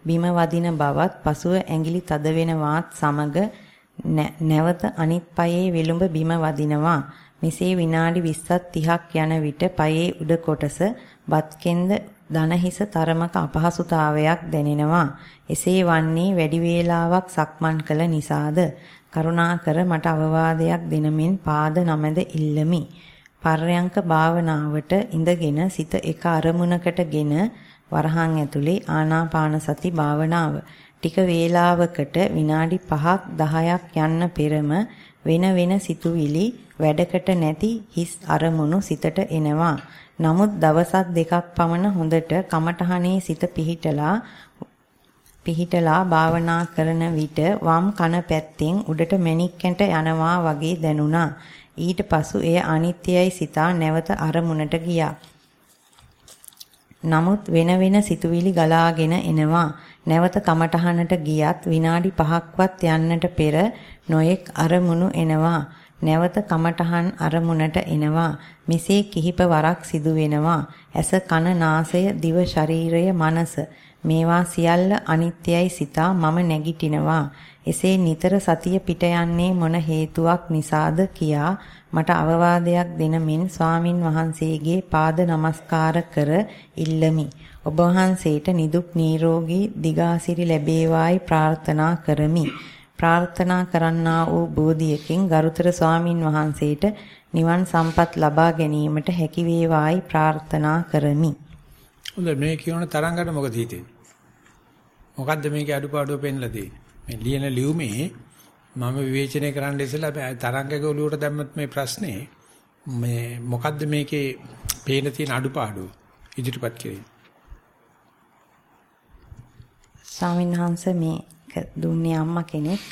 B: බිම වදින බවත් පසුව ඇඟිලි තද වෙනවාත් සමග නැවත අනිත් පායේ විලුඹ බිම වදිනවා. මෙසේ විනාඩි 20ක් 30ක් යන විට පයේ උඩ කොටස බත්කෙන්ද දනහිස තරමක අපහසුතාවයක් දැනෙනවා. එසේ වන්නේ වැඩි වේලාවක් සක්මන් කළ නිසාද? කරුණාකර මට අවවාදයක් දෙනමින් පාද නමද ඉල්ලමි. පර්යංක භාවනාවට ඉඳගෙන සිත එක අරමුණකටගෙන වරහන් ඇතුලේ ආනාපාන සති භාවනාව ටික වේලාවකට විනාඩි 5ක් 10ක් යන්න පෙරම වෙන වෙන සිතුවිලි වැඩකට නැති හිස් අරමුණු සිතට එනවා. නමුත් දවසක් දෙකක් පමණ හොඳට කමඨහනේ සිත පිහිටලා පිහිටලා භාවනා කරන විට වම් කන පැත්තෙන් උඩට මණික්කන්ට යනවා වගේ දැනුණා. ඊට පසු එය අනිත්‍යයි සිතා නැවත අරමුණට ගියා. නමුත් වෙන වෙන සිතුවිලි ගලාගෙන එනවා. නැවත කමටහනට ගියත් විනාඩි 5ක්වත් යන්නට පෙර නොයෙක් අරමුණු එනවා. නැවත කමඨහන් අරමුණට එනවා. මෙසේ කිහිප වරක් සිදු වෙනවා. ඇස කන නාසය දිව ශරීරය මනස මේවා සියල්ල අනිත්‍යයි සිතා මම නැගිටිනවා. එසේ නිතර සතිය පිට යන්නේ මොන හේතුවක් නිසාද කියා මට අවවාදයක් දෙනමින් ස්වාමින් වහන්සේගේ පාද නමස්කාර කර ඉල්ලමි. ඔබ වහන්සේට නිදුක් නිරෝගී දිගාසිරි ලැබේවායි ප්‍රාර්ථනා කරමි. ප්‍රාර්ථනා කරන්නා වූ බෝධියකින් ගරුතර ස්වාමින් වහන්සේට නිවන් සම්පත් ලබා ගැනීමට හැකි වේවායි ප්‍රාර්ථනා කරමි.
A: හොඳ මේ කියන තරංගකට මොකද හිතෙන්නේ? මොකද්ද මේකේ අඩුපාඩුව පෙන්ලා තියෙන්නේ? මේ ලියන ලියුමේ මම විවේචනය කරන්න ඉස්සෙල්ලා තරංගක ඔලුවට දැම්මත් මේ ප්‍රශ්නේ මේ මොකද්ද මේකේ පේන තියෙන අඩුපාඩුව ඉදිරිපත් කිරීම.
B: ස්වාමීන් වහන්සේ මේ දුන්නේ අම්මා කෙනෙක්.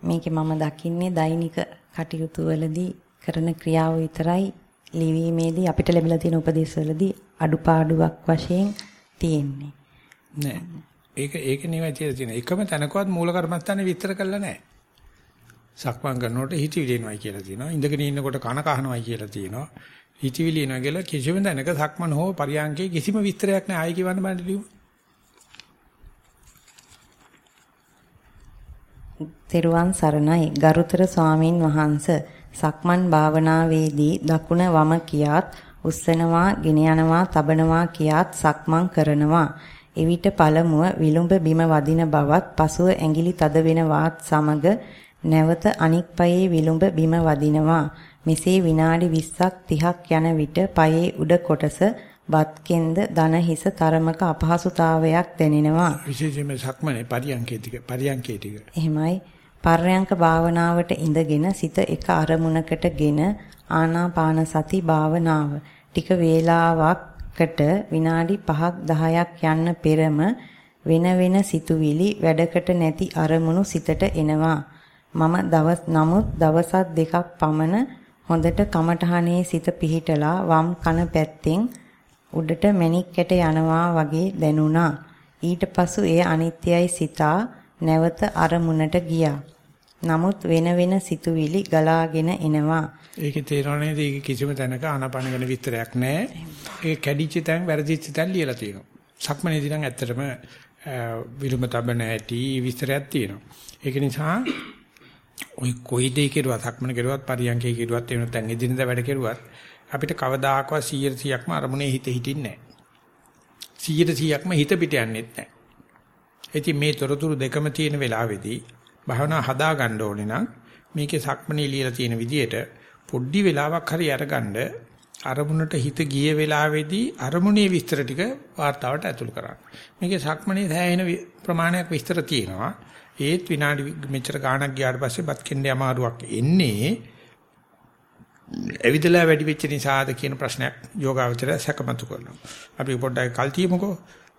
B: මේකේ මම දකින්නේ දෛනික කටයුතු වලදී කරන ක්‍රියාව විතරයි ලිවීමේදී අපිට ලැබිලා තියෙන උපදේශවලදී අඩුපාඩුවක් වශයෙන් තියෙන්නේ.
A: නෑ. ඒක ඒක නෙවෙයි කියලා තියෙන. එකම තැනකවත් මූල කර්මස්ථානේ විස්තර කරලා නෑ. සක්මන් කරනකොට හිතවිලි එනවයි කියලා තියෙනවා. ඉඳගෙන ඉන්නකොට කන කහනවයි කියලා තියෙනවා. හිතවිලි එනවා කියලා කිසිම තැනක සක්මන් හෝ පරියන්කේ කිසිම විස්තරයක් නෑ. ආයි කියවන්න බෑ ලියුම.
B: තෙරුවන් සරණයි. ගරුතර ස්වාමින් වහන්ස සක්මන් භාවනාවේදී දකුණ වම කියාත් උස්සනවා ගෙන යනවා තබනවා කියාත් සක්මන් කරනවා. එවිට පළමුව විලුඹ බිම වදින බවත් පසුව ඇඟිලි තද වෙනවත් සමග නැවත අනික් පයේ විලුඹ බිම වදිනවා. මෙසේ විනාඩි 20ක් 30ක් යන විට පයේ උඩ කොටස බත්කෙන්ද දන හිස තරමක අපහසුතාවයක් දැනෙනවා.
A: විශේෂයෙන්ම සක්මනේ පරියන්කේ ටික පරියන්කේ ටික.
B: එහෙමයි. පර්යංක භාවනාවට ඉඳගෙන සිත එක අරමුණකටගෙන ආනාපාන සති භාවනාව ටික වේලාවකට විනාඩි 5ක් 10ක් යන්න පෙරම වෙන වෙන සිතුවිලි වැඩකට නැති අරමුණු සිතට එනවා. මම දවස් නමුත් දවසක් දෙකක් පමණ හොඳට කමඨහනේ සිත පිහිටලා වම් කන පැත්තෙන් උඩට මණික් කැට යනවා වගේ දැනුණා. ඊට පසු එය අනිත්‍යයි සිතා නැවත අරමුණට ගියා. නමුත් වෙන වෙන සිතුවිලි ගලාගෙන එනවා.
A: ඒකේ තේරෙන්නේ ඒක කිසිම තැනක ආනාපාන ගැන විස්තරයක් නැහැ. ඒ කැඩිච්ච තැන් වැරදිච්ච තැන් ලියලා තියෙනවා. සක්මනේදී නම් ඇත්තටම විලුඹ තබන ඇති විස්තරයක් තියෙනවා. ඒක නිසා ওই කොයි දෙයක කෙරුවත් සක්මන කෙරුවත් පරියන්කේ කෙරුවත් එහෙම නැත්නම් එදිනදා වැඩ කෙරුවත් අපිට කවදාකවත් 100%ක්ම අරමුණේ හිත හිටින්නේ නැහැ. 100%ක්ම හිත පිට යන්නේත් නැහැ. ඉතින් මේ තොරතුරු දෙකම තියෙන වෙලාවේදී භාවනා හදා ගන්න ඕනේ නම් මේකේ සක්මනේ ලියලා තියෙන විදිහට පොඩි වෙලාවක් හරි අරගන්න අරමුණට හිත ගිය වෙලාවේදී අරමුණේ විස්තර ටික වார்த்தාවට ඇතුළු කරන්න. මේකේ සක්මනේ සෑහෙන ප්‍රමාණයක් විස්තර තියෙනවා. ඒත් විනාඩි මෙච්චර ගාණක් ගියාට පස්සේ බත් කෙන්නේ අමාරුවක් එන්නේ ඇවිදලා වැඩි වෙච්ච නිසාද කියන ප්‍රශ්නයක් යෝගාවචරය සැකමතු කරනවා. අපි පොඩ්ඩක් කල් තියමුකෝ.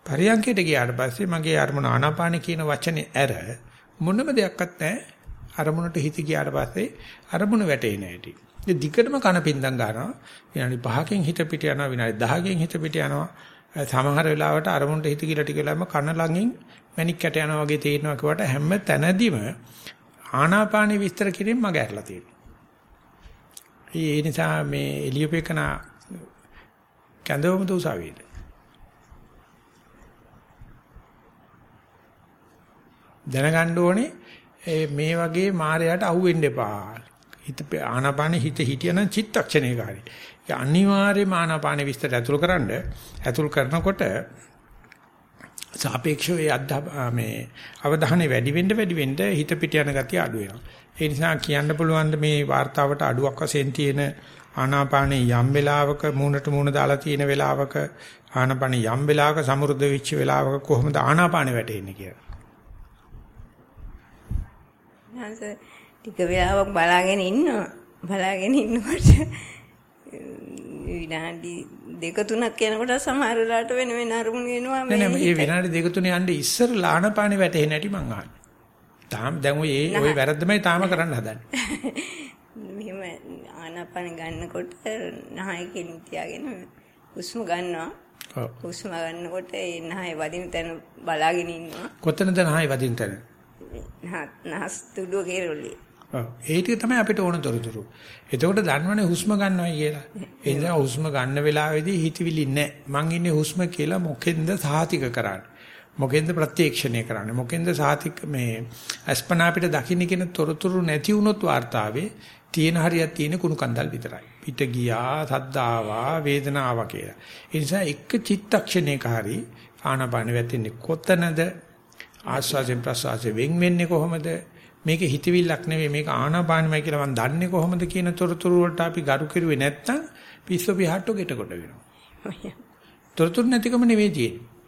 A: පරියන්කයට ගියාට පස්සේ මගේ අරමුණ ආනාපාන කියන වචනේ ඇර මොනම දෙයක්වත් නැහැ. අරමුණට හිත ගියාට පස්සේ අරමුණ වැටේ නැහැටි. ඒ දිගටම කන පින්දම් ගන්නවා. විනාඩි 5කින් හිත පිට යනවා විනාඩි 10කින් හිත පිට යනවා. සමහර වෙලාවට අරමුණට හිත ගිලා ටික වෙලාවම කන ළඟින් මැණික් කැට යනවා වගේ තේරෙනවා කියවට හැම තැනදීම ආනාපානෙ විස්තර කිරීම මග ඇරලා තියෙනවා. ඒ නිසා මේ එළියපේකන කැඳවම දෝසාවේද දැනගන්න ඕනේ මේ වගේ මායයට අහු වෙන්න එපා. හිත ආනාපාන හිත හිටියනම් චිත්තක්ෂණේකාරී. ඒ අනිවාර්යයෙන්ම ආනාපාන විස්තර ඇතුල් කරන්න ඇතුල් කරනකොට සාපේක්ෂව ඒ අධ්‍යා මේ අවධානය වැඩි වෙන්න වැඩි වෙන්න හිත පිට යන ගතිය අඩු වෙනවා. ඒ නිසා කියන්න පුළුවන් මේ වார்த்தාවට අඩුවක් වශයෙන් තියෙන ආනාපානේ යම් වෙලාවක මූණට මූණ දාලා තියෙන වෙලාවක ආනාපානේ යම් වෙලාවක සමෘද්ධ වෙච්ච වෙලාවක කොහොමද ආනාපානේ වැටෙන්නේ කියලා.
D: නැන්ස ටික වෙලාවක් බලාගෙන ඉන්නවා. බලාගෙන ඉන්නකොට විනාඩි දෙක තුනක් යනකොට සමහර වෙලාවට වෙන වෙන අරමුණු වෙනවා
A: මේ. නෑ නෑ මේ විනාඩි දෙක තුන යන්නේ ඉස්සර ආනාපානේ වැටෙන්නේ නැටි මං අහන්නේ. තාම දැන් ඔය ඔය වැරද්දමයි තාම කරන්න හදන්නේ.
D: මෙහෙම ආනාපාන ගන්නකොට නහය කෙලින් තියාගෙන හුස්ම ගන්නවා. ඔව්. හුස්ම ගන්නකොට ඒ නහය වදින තැන බලාගෙන ඉන්නවා.
A: කොතනද නහය වදින තැන?
D: නහස් තුඩුව කෙරොල්ලේ.
A: ඔව් ඒ ටික තමයි අපිට ඕන තොරතුරු. එතකොට දන්නවනේ හුස්ම ගන්නවයි කියලා. ඒ නිසා හුස්ම ගන්න වෙලාවේදී හිතවිලි නැහැ. මං ඉන්නේ හුස්ම කියලා මොකෙන්ද සාතික කරන්නේ. මොකෙන්ද ප්‍රත්‍යක්ෂණය කරන්නේ. මොකෙන්ද සාතික මේ අස්පනා අපිට දකින්න කියන තොරතුරු නැති වුණොත් වාර්තාවේ තියෙන හරියක් තියෙන කුණු කන්දල් විතරයි. පිට ගියා, සද්දාවා, වේදනාවා කියලා. ඒ නිසා එක චිත්තක්ෂණයක හරි ආනපාන වැටෙන්නේ කොතනද? ආස්වාදයෙන් ප්‍රසවාසයෙන් වෙන් වෙන්නේ කොහොමද? මේක හිතවිල්ලක් නෙවෙයි මේක ආනාපානමයි කියලා මම දන්නේ කොහොමද කියන තොරතුරු වලට අපි ගරු කෙරුවේ නැත්තම් පිස්සු පිහට්ටෝ ගෙට කොට වෙනවා. තොරතුරු නැතිකම නෙවෙයි තියෙන්නේ.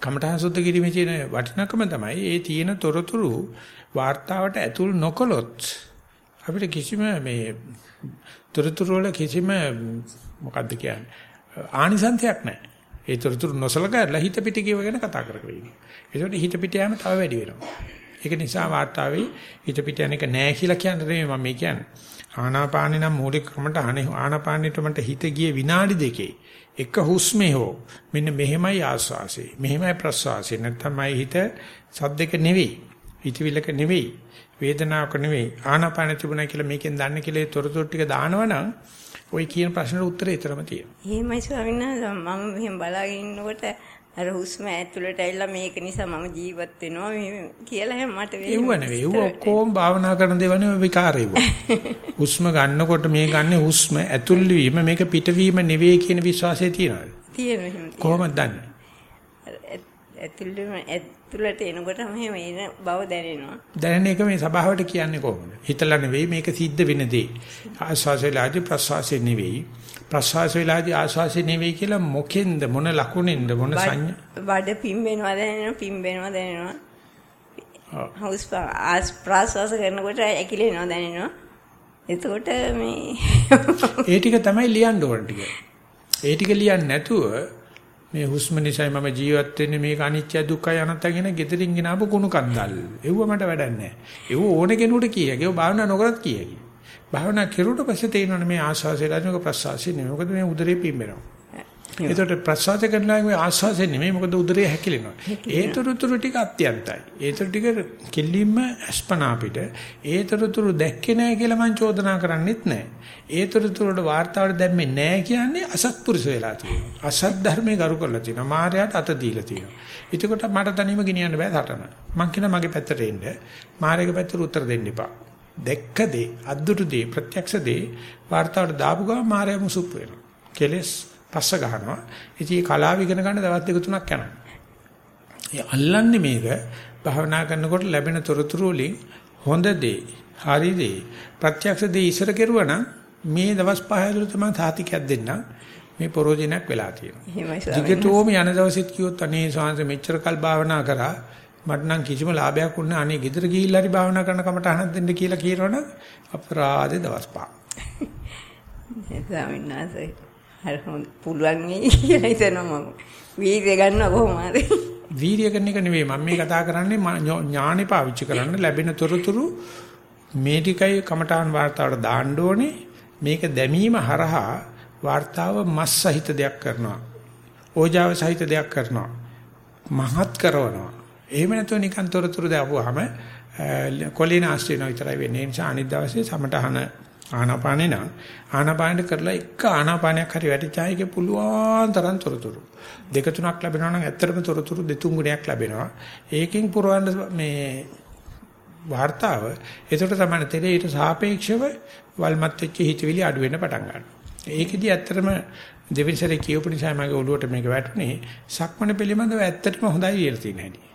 A: කමඨහං සුද්ධ කිරීමේ තියෙන වටිනකම තමයි ඒ තියෙන තොරතුරු වார்த்தාවට ඇතුල් නොකළොත් අපිට කිසිම මේ තොරතුරු වල කිසිම මොකද්ද කියන්නේ ආනිසංසයක් නැහැ. ඒ තොරතුරු නොසලකලා හිත පිට කියව ගැන කතා කරකවයි. ඒකට හිත පිට යෑම තව වැඩි වෙනවා. ඒක නිසා වார்த்தාවේ හිත පිට යන එක නැහැ කියලා කියන්නේ නෙමෙයි මම මේ කියන්නේ. ආනාපානේ නම් මූලික ක්‍රමට ආනාපානෙට මට හිත ගියේ විනාඩි දෙකේ එක හුස්මේ හෝ මෙන්න මෙහෙමයි ආස්වාසේ. මෙහෙමයි ප්‍රස්වාසේ. නැත්නම්යි හිත සද්දක නෙවෙයි. හිතවිලක නෙවෙයි. වේදනාවක නෙවෙයි. ආනාපාන තිබුණා කියලා මේකෙන් දන්න කියලා තොරතුරු ටික දානවනම් ওই කියන ප්‍රශ්නෙට උත්තරේ ඊතරම තියෙනවා.
D: එහෙමයි ස්වාමීන් වහන්සේ මම මෙහෙම බලාගෙන ඉන්නකොට අර හුස්ම ඇතුළට ඇවිල්ලා මේක නිසා මම ජීවත් වෙනවා කියලා හැම මට වෙන්නේ.
A: ඒව නෙවෙයි. ඒව ඔක්කොම භාවනා කරන දේවල් නෙවෙයි විකාරේ හුස්ම ගන්නකොට මේ ගන්න හුස්ම ඇතුල් වීම මේක පිටවීම නෙවෙයි කියන විශ්වාසය තියෙනවද?
D: තියෙනවා.
A: කොහොමද දන්නේ?
D: ඇතුළට ඇතුළට එනකොට මෙහෙම එන බව දැනෙනවා.
A: දැනෙන එක මේ සබාවට කියන්නේ කොහොමද? හිතලා නෙවෙයි මේක සිද්ධ වෙන දේ. ආස්වාසයලාදී ප්‍රසවාසය නෙවෙයි. ප්‍රශ්වාස වේලාදී ආශ්වාසය නෙවෙයි කියලා මොකෙන්ද මොන ලකුණෙන්ද මොන සංඥා
D: බඩ පිම්බෙනවා දැනෙනවා පිම්බෙනවා දැනෙනවා හවුස් ආස් ප්‍රශ්වාස කරනකොට ඇකිලෙනවා දැනෙනවා එතකොට මේ
A: ඒ ටික තමයි ලියන්න ඕන ටික ඒ ටික ලියන්නේ නැතුව මේ හුස්ම නිසා මම ජීවත් වෙන්නේ මේක අනිත්‍ය දුක්ඛය අනත්ත කියන gederin ගෙනාවු කුණු කන්දල්. ඒව මට වැඩක් නැහැ. ඒව ඕන කෙනෙකුට කියයි. ඒව භාවනා නොකරත් කියයි. භාවනා කෙරුවට පස්සේ තේරෙනවනේ මේ ආස්වාසය ලාජනක ප්‍රසවාසය නෙමෙයි. මොකද මේ උදරේ පිම්බෙනවා. ඒතකොට ප්‍රසවාස කරනවා කියන්නේ ආශ්වාසය නෙමෙයි මොකද උදරය හැකිලෙනවා. ඒතරතුරු ටික අත්‍යන්තයි. ඒතර ටික කෙලින්ම අස්පනා අපිට ඒතරතුරු දැක්කේ නැහැ කියලා මං චෝදනා කරන්නෙත් නැහැ. ඒතරතුරු වල වார்த்தාවට දැම්මේ නැහැ කියන්නේ අසත්පුරුෂ වෙලා තියෙනවා. අසත් ධර්මයේ ගරු කරලා තියෙනවා. මායයට අත දීලා තියෙනවා. එතකොට මට තනියම ගෙනියන්න බෑ සටන. මං කියනවා මගේ පැත්තට එන්න. මායගේ පැත්තට උත්තර දෙන්න එපා. දැක්ක දේ, අද්දුටු දේ, ප්‍රත්‍යක්ෂ දේ වார்த்தාවට දාපු ගමන් මායя මුසුප් වෙනවා. කෙලස් පස්ස ගන්නවා. ඉතින් මේ කලාව ඉගෙන ගන්න දවස් දෙක තුනක් යනවා. ඒ අල්ලන්නේ මේක භාවනා කරනකොට ලැබෙන තොරතුරු වලින් හොඳ දේ, හරි දේ, ප්‍රත්‍යක්ෂ දේ ඉස්සර කෙරුවා නම් මේ දවස් පහ ඇතුළත තමයි සාතිකයක් දෙන්න මේ පරෝජනයක් වෙලා තියෙනවා. දිගටම යන දවසෙත් කිව්වොත් අනේ සාංශ මෙච්චර කල් භාවනා කරා මට නම් කිසිම ලාභයක් වුණේ අනේ ගෙදර ගිහිල්ලා හරි භාවනා කරන කමට අහන්න දෙන්න කියලා කියනවනම් අපරාධේ දවස් පහ.
D: ස්වාමීන් වහන්සේ හරි පුළුවන් වෙයි කියලා හිතනවා මම. වීර්ය ගන්න කොහොම හරි.
A: වීර්ය කරන එක නෙවෙයි මම මේ කතා කරන්නේ ඥානෙ පාවිච්චි කරන්න ලැබෙන තොරතුරු මේ ටිකයි කමඨාන් වார்த்தාවට දාන්න ඕනේ. මේක දැමීම හරහා වார்த்தාව මස් සහිත දෙයක් කරනවා. ඕජාව සහිත දෙයක් කරනවා. මහත් කරනවා. එහෙම නැතුව නිකන් තොරතුරු දාපුවාම කොලිනාස් වෙනවා විතරයි වෙන්නේ. ඒ නිසා අනිත් දවසේ සමටහන ආනාපානේ නම් ආනාපානේ කරලා එක ආනාපානයක් හරි වැටිච්චා එකේ පුළුවන් තරම් තොරතුරු. දෙක තුනක් ලැබෙනවා නම් ඇත්තටම තොරතුරු දෙතුන් ගුණයක් ලැබෙනවා. ඒකෙන් පුරවන්න මේ වார்த்தාව ඒකට සමාන තේරේ ඊට සාපේක්ෂව වල්මත් වෙච්ච හිතවිලි අඩු වෙන්න පටන් ගන්නවා. ඒකෙදි ඇත්තටම දෙවෙනි සැරේ කියවපු නිසා මගේ ඔළුවට මේක වැටුනේ. සක්මණ පිළිබඳව ඇත්තටම හොඳයි කියලා තියෙන හැටි.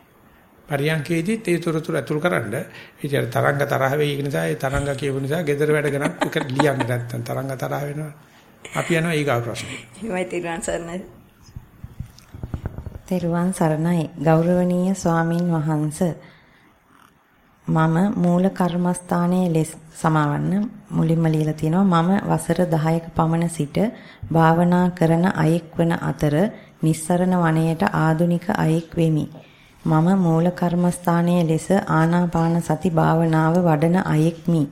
A: පරියන්කේදීත් ඒ තොරතුරු ඇතුල් කරන්න. ඉතින් තරංග තරහ වෙයි ඒ නිසා ඒ තරංග කියපු නිසා gedara වැඩ ගණන් එක ලියන්න නැත්තම් තරංග තරහ වෙනවා. අපි යනවා ඊගා ප්‍රශ්නේ.
D: එහෙමයි තිරුවන් සරණයි.
B: තෙරුවන් සරණයි. ගෞරවනීය ස්වාමින් වහන්ස මම මූල කර්මස්ථානයේ ලෙස සමාවන්න මුලින්ම ලියලා තියෙනවා. මම වසර 10ක පමණ සිට භාවනා කරන අයෙක් වන අතර නිස්සරණ වනයේට ආදුනික අයෙක් වෙමි මම මූල කර්මස්ථානයේ ලෙස ආනාපාන සති භාවනාව වඩන අයෙක්මි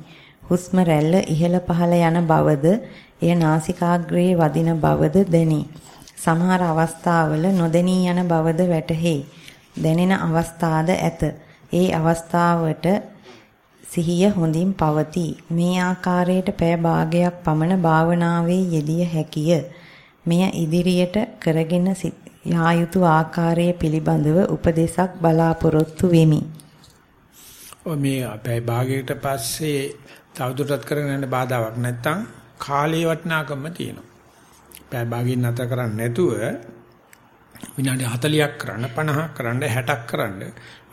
B: හුස්ම රැල්ල ඉහළ පහළ යන බවද එය නාසිකාග්‍රයේ වදින බවද දැනේ සමහර අවස්ථාවල නොදෙනී යන බවද වැටහෙයි. දැනෙන අවස්ථාද ඇත. ඒ අවස්ථාවට සිහිය හොඳින් පවතී. මේ ආකාරයට පය භාගයක් පමණ භාවනාවේ යෙදිය හැකිය. මෙය ඉදිරියට කරගෙන යා යුතු ආකාරය පිළිබඳව උපදේශක් බලාපොරොත්තු වෙමි.
A: මේ අපේ භාගයකට පස්සේ තවදුරටත් කරගෙන යන්න බාධාවක් නැත්තම් කාලේ වටිනාකම තියෙනවා. පැය භාගින් නැතර කරන්නේ නැතුව විනාඩි 40ක් කරන්න 50ක් කරන්න 60ක් කරන්න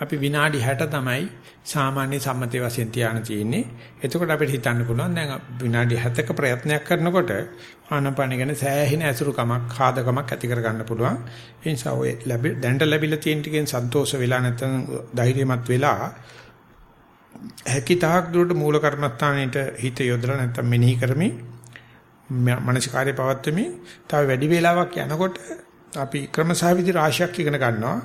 A: අපි විනාඩි 60 තමයි සාමාන්‍ය සම්මතයේ වශයෙන් තියාන තියෙන්නේ. එතකොට අපිට හිතන්න පුළුවන් දැන් විනාඩි 70ක ප්‍රයත්නයක් කරනකොට ආනපන ගැන සෑහෙන ඇසුරුකමක්, ආදකමක් ඇති කරගන්න පුළුවන්. ඒ නිසා ඔය දැනට ලැබිලා තියෙන ටිකෙන් සන්තෝෂ වෙලා නැත්නම් ධෛර්යමත් වෙලා හැකි තාක් දුරට මූල කර්මස්ථානෙට හිත යොදලා නැත්නම් මෙනෙහි කරමින් මානසිකාර්ය පවත්වමින් තව වැඩි වේලාවක් යනකොට අපි ක්‍රමසහවිදි රාශියක් ඉගෙන ගන්නවා.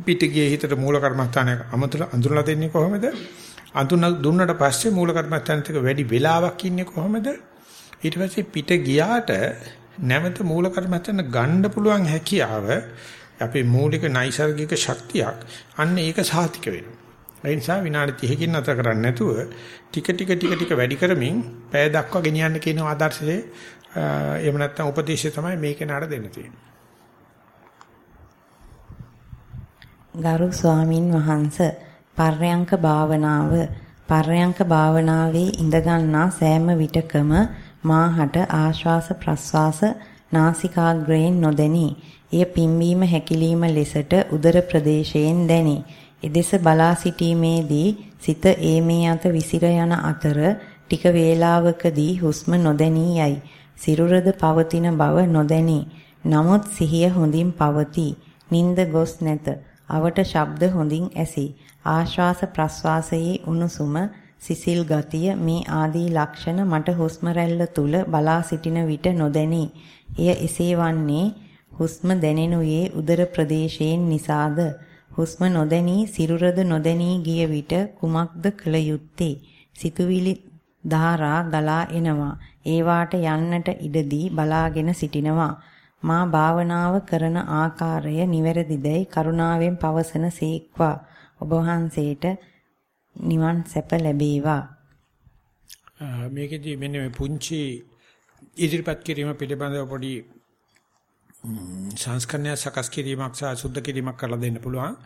A: පිටිගියේ හිතට මූල කර්මස්ථානයක් අමතර අඳුරලා දෙන්නේ කොහොමද? අඳුන දුන්නට පස්සේ මූල කර්මස්ථානෙත් එක වැඩි වේලාවක් ඉන්නේ කොහොමද? ඊට පස්සේ පිට ගියාට නැවත මූල කර්මස්ථාන ගන්න පුළුවන් හැකියාව අපේ මූලික නයිසර්ගික ශක්තියක් අන්න ඒක සාතික වෙනවා ඒ නිසා විනාඩි 30කින් නැතර කරන්නේ නැතුව ටික ටික ටික ටික වැඩි කරමින් පැය දක්වා ගෙනියන්න කියන ආදර්ශයේ එහෙම නැත්නම් උපදේශය තමයි මේකේ නඩ දෙන්න තියෙන්නේ.
B: ගරු ස්වාමින් වහන්ස පර්යංක භාවනාව පර්යංක භාවනාවේ ඉඳගන්නා සෑම විටකම මාහට ආශ්වාස ප්‍රශ්වාස නාසිකාග්‍රයෙන් නොදැනී එය පිම්බීම හැකිලිම ලෙසට උදර ප්‍රදේශයෙන් දැනේ. එදෙස බලා සිටීමේදී සිත ඒ මේ අත විසිර යන අතර ටික වේලාවකදී හුස්ම නොදැනී යයි. සිරුරද පවතින බව නොදැනී. නමුත් සිහිය හොඳින් පවතී. නිින්ද ගොස් නැත. අවට ශබ්ද හොඳින් ඇසී. ආශ්වාස ප්‍රශ්වාසයේ උණුසුම සිසිල් ගතිය මේ ආදී ලක්ෂණ මට හුස්ම රැල්ල තුල බලා සිටින විට නොදැනී. එය එසේ වන්නේ හුස්ම දැනෙනුයේ උදර ප්‍රදේශයෙන් නිසාද? හුස්ම නොදැනී සිරුරද නොදැනී ගිය විට කුමක්ද කළ යුත්තේ? සිතුවිලි ධාරා ගලා එනවා. ඒවාට යන්නට ඉඩදී බලාගෙන සිටිනවා. මා භාවනාව කරන ආකාරය නිවැරදිදයි කරුණාවෙන් පවසන සීක්වා. ඔබ වහන්සේට නිවන් සැප ලැබේවා.
A: මේකෙදි මෙන්න මේ පුංචි ඉදිරිපත් කිරීම පිළිබඳව පොඩි සංස්කරණය සකස් කිරීමක් සහ සුද්ධ කිරීමක් කරලා දෙන්න පුළුවන්.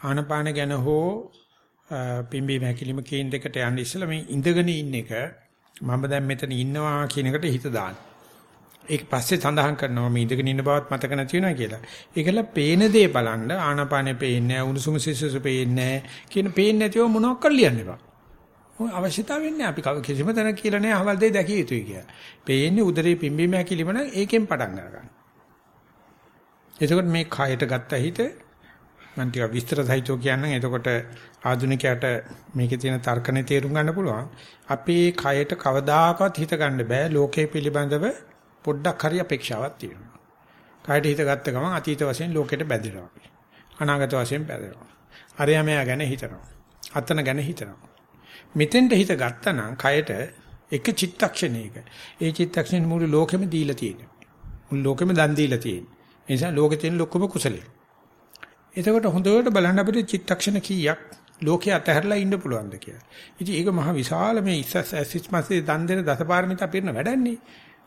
A: ආනපාන ගැන හෝ පිම්බි මහැකිලිම කේන් දෙකට යන්න ඉස්සලා මේ ඉඳගෙන ඉන්න එක මම දැන් මෙතන ඉන්නවා කියන එකට හිත දාන්න. ඒක පස්සේ සඳහන් කරනවා මේ ඉඳගෙන ඉන්න බවත් මතක නැති වෙනවා කියලා. ඒකල පේන දේ බලන්න ආනපානෙ පේන්නේ නැහැ, උණුසුම සිසිලස පේන්නේ නැහැ කියන පේන්නේ නැතිව මොනවක් කර ලියන්න එපා. ඔය අවශ්‍යතාවය නැහැ. අපි කිසිම තැනක කියලා නැහැ අහවල් දෙය දැකිය යුතුයි කියලා. පේන්නේ උදරේ පිම්බීම හැකිලිම නම් ඒකෙන් පටන් ගන්න. එතකොට මේ කයට ගත්ත හිත මම ටික විස්තර සහිතව කියන්නම්. එතකොට ආධුනිකයට මේකේ තියෙන තර්කනේ තේරුම් ගන්න පුළුවන්. අපේ කයට කවදාකවත් හිත ගන්න බෑ ලෝකයේ පිළිබඳව පොඩ්ඩක් හරි අපේක්ෂාවක් තියෙනවා. කයට හිත ගත්ත ගමන් අතීත වශයෙන් ලෝකෙට බැඳෙනවා. අනාගත වශයෙන් බැඳෙනවා. අරයමයා ගැන හිතනවා. අතන ගැන හිතනවා. මෙතෙන්ට හිත ගත්තා නම් කයට එක චිත්තක්ෂණයක ඒ චිත්තක්ෂණ මුළු ලෝකෙම දීලා තියෙනවා. මුළු ලෝකෙම දන් දීලා තියෙනවා. ඒ නිසා ලෝකෙ තියෙන ලොකුම කුසලයි. එතකොට හොඳට බලන්න අපිට චිත්තක්ෂණ කීයක් ලෝකේ අතහැරලා ඉන්න පුළුවන්ද කියලා. ඉතින් ඒක මහ විශාල මේ ඉස්සස් ඇසිස් මාසේ දන් දෙන දසපාරමිතා පිරන වැඩන්නේ.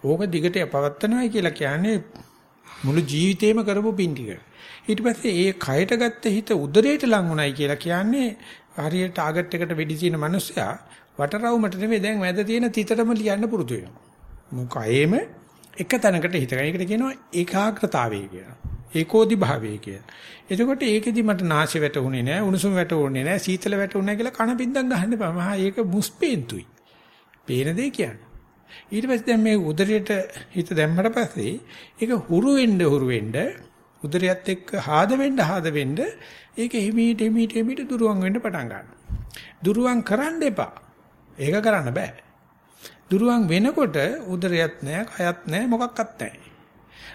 A: ඕක දිගට පවත්නවායි කියලා කියන්නේ මුළු ජීවිතේම කරපු පින් ටික. ඊට පස්සේ ඒ කයට ගත්ත හිත උදරයට ලං උනායි කියලා කියන්නේ හරියට ටාගට් එකට වෙඩි තියෙන මිනිස්සයා වටරවුමට නෙමෙයි දැන් වැද තියෙන තිතටම ලියන්න පුරුදු වෙනවා. මොකයෙම එක තැනකට හිත ගන්න. ඒකට කියනවා ඒකාග්‍රතාවය කියලා. ඒකෝදි භාවය කියලා. එතකොට ඒකෙදි මට නාසය වැටුනේ නැහැ, උණුසුම වැටුනේ නැහැ, සීතල වැටුනේ නැහැ කියලා කන පින්දම් ගහන්න එපා. මහා ඒක මුස්පේන්තුයි. පේන දේ කියන්නේ. ඊට පස්සේ දැන් මේ උදරයට හිත දැම්මට පස්සේ ඒක හුරු වෙන්න හුරු වෙන්න උදරයත් එක්ක හාද වෙන්න හාද වෙන්න ඒක හිමීට හිමීට හිමීට දුරුවන් වෙන්න පටන් ගන්නවා. දුරුවන් කරන්න එපා. ඒක කරන්න බෑ. දුරුවන් වෙනකොට උදරයත් නැහැ, කයත් නැහැ, මොකක්වත් නැහැ.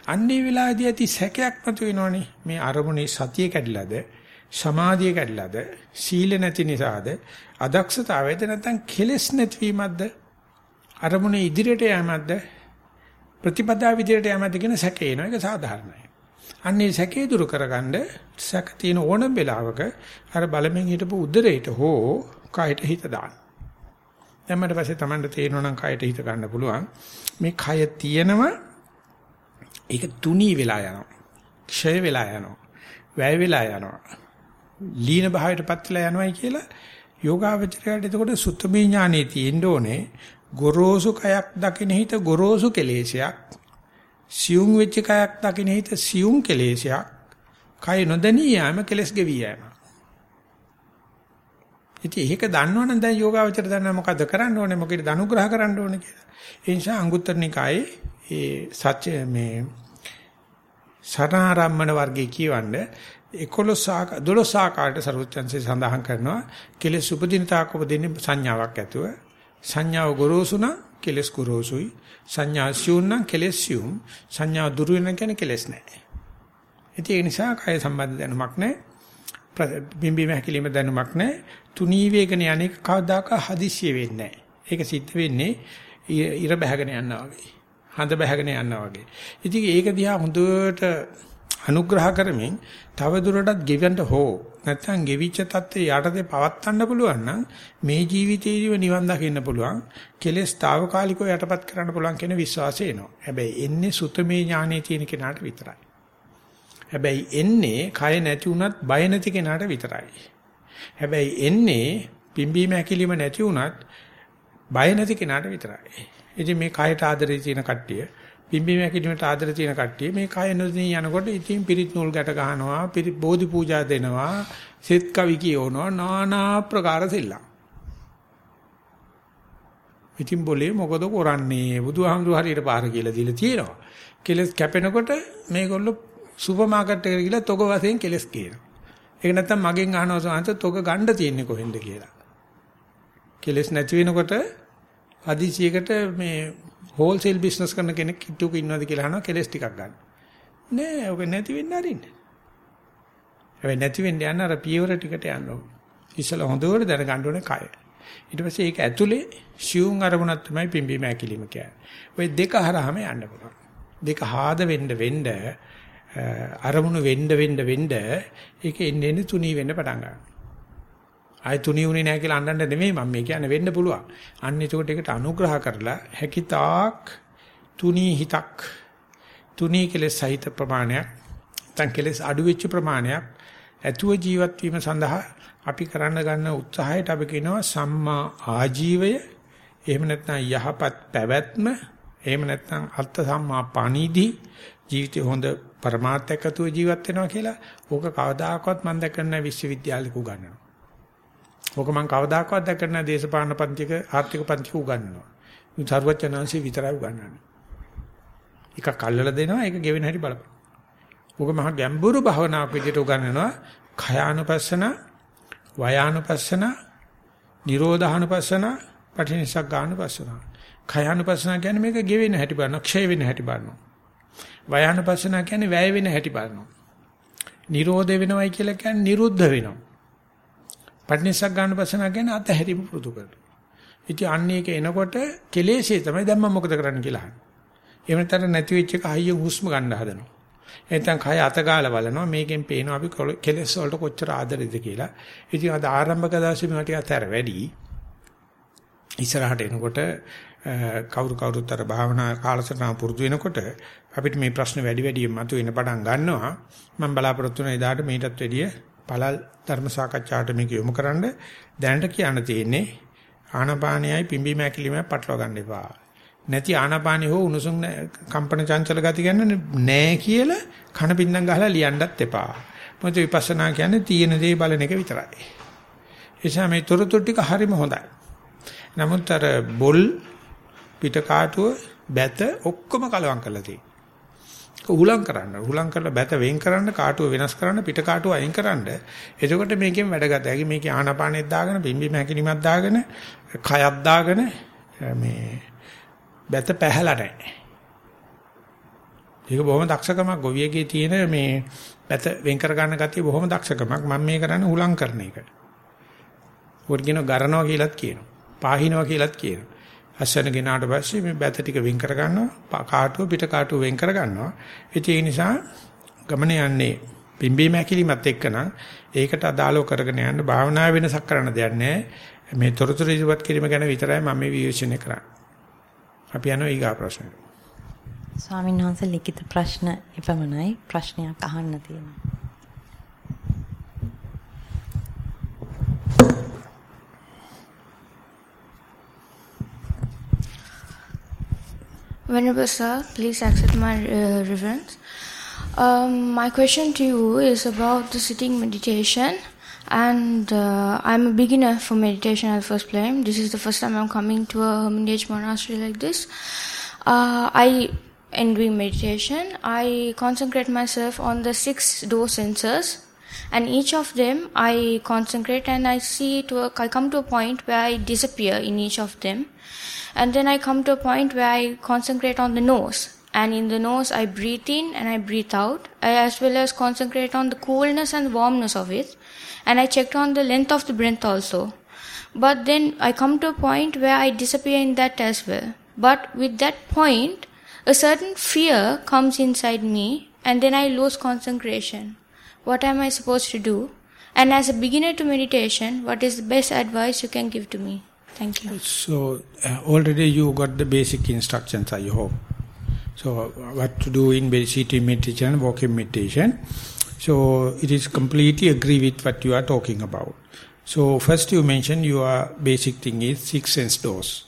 A: අන්නේ වෙලාවේදී ඇති සැකයක් මතු වෙනවනේ. මේ අරමුණේ සතිය කැඩිලාද, සමාධිය කැඩිලාද, සීල නැති නිසාද, අදක්ෂතාවයද නැත්නම් කෙලෙස් නැතිවීමක්ද? අරමුණේ ඉදිරියට යෑමක්ද? ප්‍රතිපදා විදියට යෑමක්ද කියන සැකේ එනවා. ඒක සාධාරණයි. අන්නේ සැකේ දුරු කරගන්න සැක තියෙන ඕනම වෙලාවක අර බලමින් හිටපු උදරයට හෝ කයට හිත දාන්න. දැම්මට පස්සේ Tamanට තේරෙනවා නම් කයට හිත ගන්න පුළුවන්. මේ කය තියෙනව ඒක තුනී වෙලා යනවා. ක්ෂය වෙලා යනවා. වැය වෙලා යනවා. ලීන භාවයටපත් වෙලා යනවායි කියලා යෝගාවචරයට එතකොට සුත්තමී ඥානෙ තියෙන්න ඕනේ. ගොරෝසු කයක් දකින හිත ගොරෝසු කෙලේශයක් සියුම් වෙච්ච කයක් දකින්න හිත සියුම් කෙලේශයක් කය නොදැනී යෑම කෙලස් ගෙවි යෑම. ඉතින් ඒක දන්නවනම් දැන් යෝගාවචර දන්නා මොකද්ද කරන්න ඕනේ මොකද අනුග්‍රහ කරන්න ඕනේ කියලා. ඒ නිසා අංගුත්තර නිකායේ ඒ සත්‍ය මේ සතරාරම්මන වර්ගයේ කියවන්නේ 11 ආක 12 ආකාරයට සරුවචන්සේ සඳහන් කරනවා කෙලෙස් උපදින තාක් උපදින සංඥාවක් ඇතුව සංඥාව ගොරෝසුනා කෙලස් ගොරෝසුයි සංඥා සියුම්නම් කෙලස් සියුම් සංඥා දුරු වෙන කියන්නේ කෙලස් නැහැ. ඉතින් ඒ නිසා කය සම්බන්ධ දැනුමක් නැහැ. බිම්බීම හැකිලිම දැනුමක් නැහැ. තුනී වේගන යන්නේ කවදාක හදිසිය වෙන්නේ නැහැ. ඒක සිද්ධ වෙන්නේ ඉර බහගෙන යනවා වගේ. හඳ බහගෙන යනවා වගේ. ඉතින් ඒක දිහා හොඳට අනුග්‍රහ කරමින් තව දුරටත් ගෙවන්න හෝ නැත්නම් ගෙවිච්ච தත්ත්වයේ යටතේ පවත්වන්න පුළුවන් නම් මේ ජීවිතේදීව නිවන් දකින්න පුළුවන් කෙලෙස් తాවකාලිකව යටපත් කරන්න පුළුවන් කියන විශ්වාසය එනවා. හැබැයි එන්නේ සුතමේ ඥානෙ තියෙන කෙනාට විතරයි. හැබැයි එන්නේ කය නැති වුණත් බය නැති කෙනාට විතරයි. හැබැයි එන්නේ පිම්බීම හැකිලිම නැති වුණත් බය නැති කෙනාට විතරයි. ඉතින් මේ කයට ආදරේ තියෙන කට්ටිය පිම්බීම හැකිරීමට ආදර තියෙන කට්ටිය මේ කය නොදෙනී යනකොට ඉතින් පිරිත් නූල් ගැට ගන්නවා පිරිත් බෝධි පූජා දෙනවා සෙත් කවි කියනවා নানা ප්‍රකාර දෙල්ලා ඉතින් બોලේ මොකද කරන්නේ? බුදුහාමුදුර හරියට පාර කියලා දීලා තියෙනවා. කෙලස් කැපෙනකොට මේගොල්ලෝ සුපර් මාකට් එකට ගිහලා තොග වශයෙන් කෙලස් කියනවා. ඒක නැත්තම් මගෙන් අහනවා සංස තොග ගන්න තියෙන්නේ කොහෙන්ද කියලා. කෙලස් නැති වෙනකොට හදිසියකට මේ හෝල්සේල් බිස්නස් කරන කෙනෙක් කිට්ටුක ඉන්නවද කියලා අහනවා කෙලස් ටිකක් ගන්න. නෑ ඔක නැති වෙන්න අරින්න. හැබැයි නැති වෙන්න යන අර පියවර ටිකට යන්න ඕන. ඉස්සල හොඳට දැනගන්න ඕනේ කය. ඊට පස්සේ ඒක ඇතුලේ සියුම් අරමුණක් තමයි පිම්බීම ඇකිලිම කියන්නේ. ওই දෙක හරහාම යන්න පුළුවන්. දෙක හාද වෙන්න වෙන්න අරමුණු වෙන්න වෙන්න වෙන්න ඒක එන්නේ එන්නේ තුනී වෙන්න පටන් ගන්නවා. ආය තුනී උනේ නැහැ කියලා අඬන්න නෙමෙයි මම මේ කියන්නේ වෙන්න පුළුවන්. අන්න එතකොට ඒකට අනුග්‍රහ කරලා හැකිතාක් තුනී හිතක් තුනී කෙලෙස් සහිත ප්‍රමාණයක් නැත්නම් කෙලෙස් අඩු වෙච්ච ප්‍රමාණයක් ඇතුව ජීවත් වීම සඳහා අපි කරන්න ගන්න උත්සාහයට අපි කියනවා සම්මා ආජීවය එහෙම නැත්නම් යහපත් පැවැත්ම එහෙම නැත්නම් අර්ථ සම්මා පණිදි ජීවිතේ හොඳ પરමාර්ථයක් අතුව ජීවත් වෙනවා කියලා ඕක කවදාකවත් මම දැක්කේ නැහැ විශ්වවිද්‍යාලෙක උගන්වනවා. ඕක මම කවදාකවත් දැක්කේ නැහැ දේශපාලන පන්තික ආර්ථික පන්තික උගන්වනවා. මේ සර්වඥාන්සේ විතරයි උගන්වන්නේ. එක කල්ලලා දෙනවා ඒක ගෙවෙන හැටි බලපන්. ඕක මහා ගැඹුරු භවනාවක් විදිහට උගන්වනවා. khයානුපස්සන, වයානුපස්සන, නිරෝධානුපස්සන, පටිනිසග්ගානුපස්සන. khයානුපස්සන කියන්නේ මේක ගෙවෙන හැටි බලනවා, ක්ෂය වෙන හැටි බලනවා. වයානුපස්සන කියන්නේ වැය වෙන හැටි බලනවා. නිරෝධ වෙනවයි කියලා කියන්නේ නිරුද්ධ වෙනවා. පටිනිසග්ගානුපස්සන කියන්නේ අතහැරීම පුරුදු කරනවා. ඉතින් අන්න ඒක එනකොට කෙලෙසේ තමයි දැන් මම මොකද කරන්න කියලා අහන්නේ. එහෙම නැත්නම් නැති වෙච්ච එක හයිය හුස්ම ගන්න හදනවා. නැත්නම් කය අත ගාලා බලනවා මේකෙන් පේනවා අපි කෙලස් වලට කොච්චර ආදරෙද කියලා. ඉතින් අද ආරම්භක දවසේ මේවා ටිකක් අතර වැඩි. ඉස්සරහට එනකොට කවුරු කවුරුත් අර භාවනා කාලසටහන පුරුදු වෙනකොට අපිට මේ ප්‍රශ්න වැඩි වැඩියෙන් මතුවෙන්න පටන් ගන්නවා. මම බලාපොරොත්තු වෙන එදාට මේකටත් වැඩිය පළල් ධර්ම සාකච්ඡාවට මේක යොමු කරන්න දැනට කියන්න තියෙන්නේ ආනපානයයි පිම්බීම ඇකිලිමයි පටලවා ගන්න එපා. නැති ආනාපානෙ හෝ උණුසුම් කම්පන චංචල ගති ගන්න නෑ කියලා කන පින්නම් ගහලා ලියන්නත් එපා. මොකද විපස්සනා කියන්නේ තියෙන දේ බලන එක විතරයි. එනිසා මේ තොරතුරු ටික හරිම හොඳයි. නමුත් අර බොල් පිට කාටුව බැත ඔක්කොම කලවම් කරලා තියෙනවා. උහුලම් කරන්න. උහුලම් කරලා බැත වෙන් කරන්න කාටුව වෙනස් කරන්න පිට කාටුව අයින් කරන්න. එතකොට මේකෙන් වැඩ ගත හැකි. මේකේ ආනාපානෙත් දාගෙන බිම්බි මහැකිලිමත් දාගෙන කයක් දාගෙන මේ බැත පැහැලා නැහැ. ඒක බොහොම දක්ෂකමක් ගොවියගේ තියෙන මේ බැත වෙන් කර ගන්න ගතිය බොහොම දක්ෂකමක්. මම මේ කරන්නේ උලං කරන එක. උඩ කියන ගරනවා කියලාත් කියනවා. පාහිනවා කියලාත් කියනවා. අස්සන ගෙනාට පස්සේ මේ බැත ටික වෙන් කර ගන්නවා. කාටුව පිට කාටුව වෙන් කර ගන්නවා. ඒ නිසා ගමන යන්නේ පිම්බීම හැකිලිමත් එක්කනම් ඒකට අදාළව කරගෙන යන්න භාවනා වෙනසක් කරන්න දෙයක් නැහැ. මේ තොරතුරු ඉදිරිපත් කිරීම ගැන විතරයි මම මේ විශ්ලේෂණය කරන්නේ. අපි යනවා ඊගා ප්‍රශ්නෙට.
B: ස්වාමීන් වහන්සේ ලිඛිත ප්‍රශ්න එපමණයි ප්‍රශ්නයක් අහන්න තියෙනවා.
E: Venerable sir, please accept my uh, reverence. Um, my question to you is about the sitting meditation. and uh, I'm a beginner for meditation at first place. This is the first time I'm coming to a hermitage monastery like this. Uh, I, in doing meditation, I concentrate myself on the six door senses, and each of them I concentrate and I see to a, I come to a point where I disappear in each of them, and then I come to a point where I concentrate on the nose. And in the nose, I breathe in and I breathe out, as well as concentrate on the coolness and warmness of it and I checked on the length of the breath also. But then I come to a point where I disappear in that as well. But with that point, a certain fear comes inside me and then I lose concentration. What am I supposed to do? And as a beginner to meditation, what is the best advice you can give to me? Thank you.
A: So, uh, already you got the basic instructions, I hope. So, what to do in sitting meditation, walking meditation. So it is completely agree with what you are talking about. So first you mentioned your basic thing is six sense doors.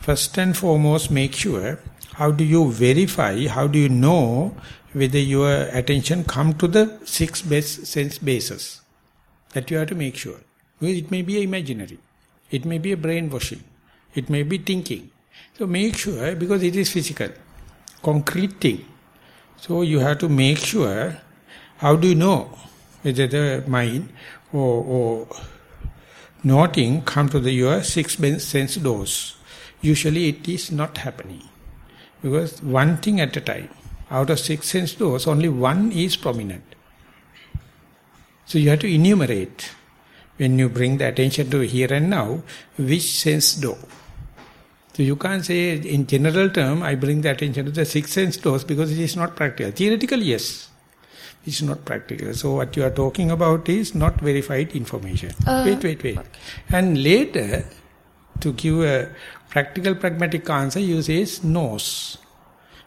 A: First and foremost make sure how do you verify, how do you know whether your attention come to the six base sense bases. That you have to make sure. Because it may be imaginary. It may be a brainwashing. It may be thinking. So make sure because it is physical, concrete thing. So you have to make sure how do you know whether the mind or, or noting come to the your six sense doors? Usually it is not happening. Because one thing at a time. Out of six sense doors, only one is prominent. So you have to enumerate, when you bring the attention to here and now, which sense door. So you can't say in general term, I bring the attention to the six sense doors because it is not practical. Theoretically, yes. It's not practical. So what you are talking about is not verified information.
E: Uh,
A: wait, wait, wait. And later, to give a practical pragmatic answer, you say nose.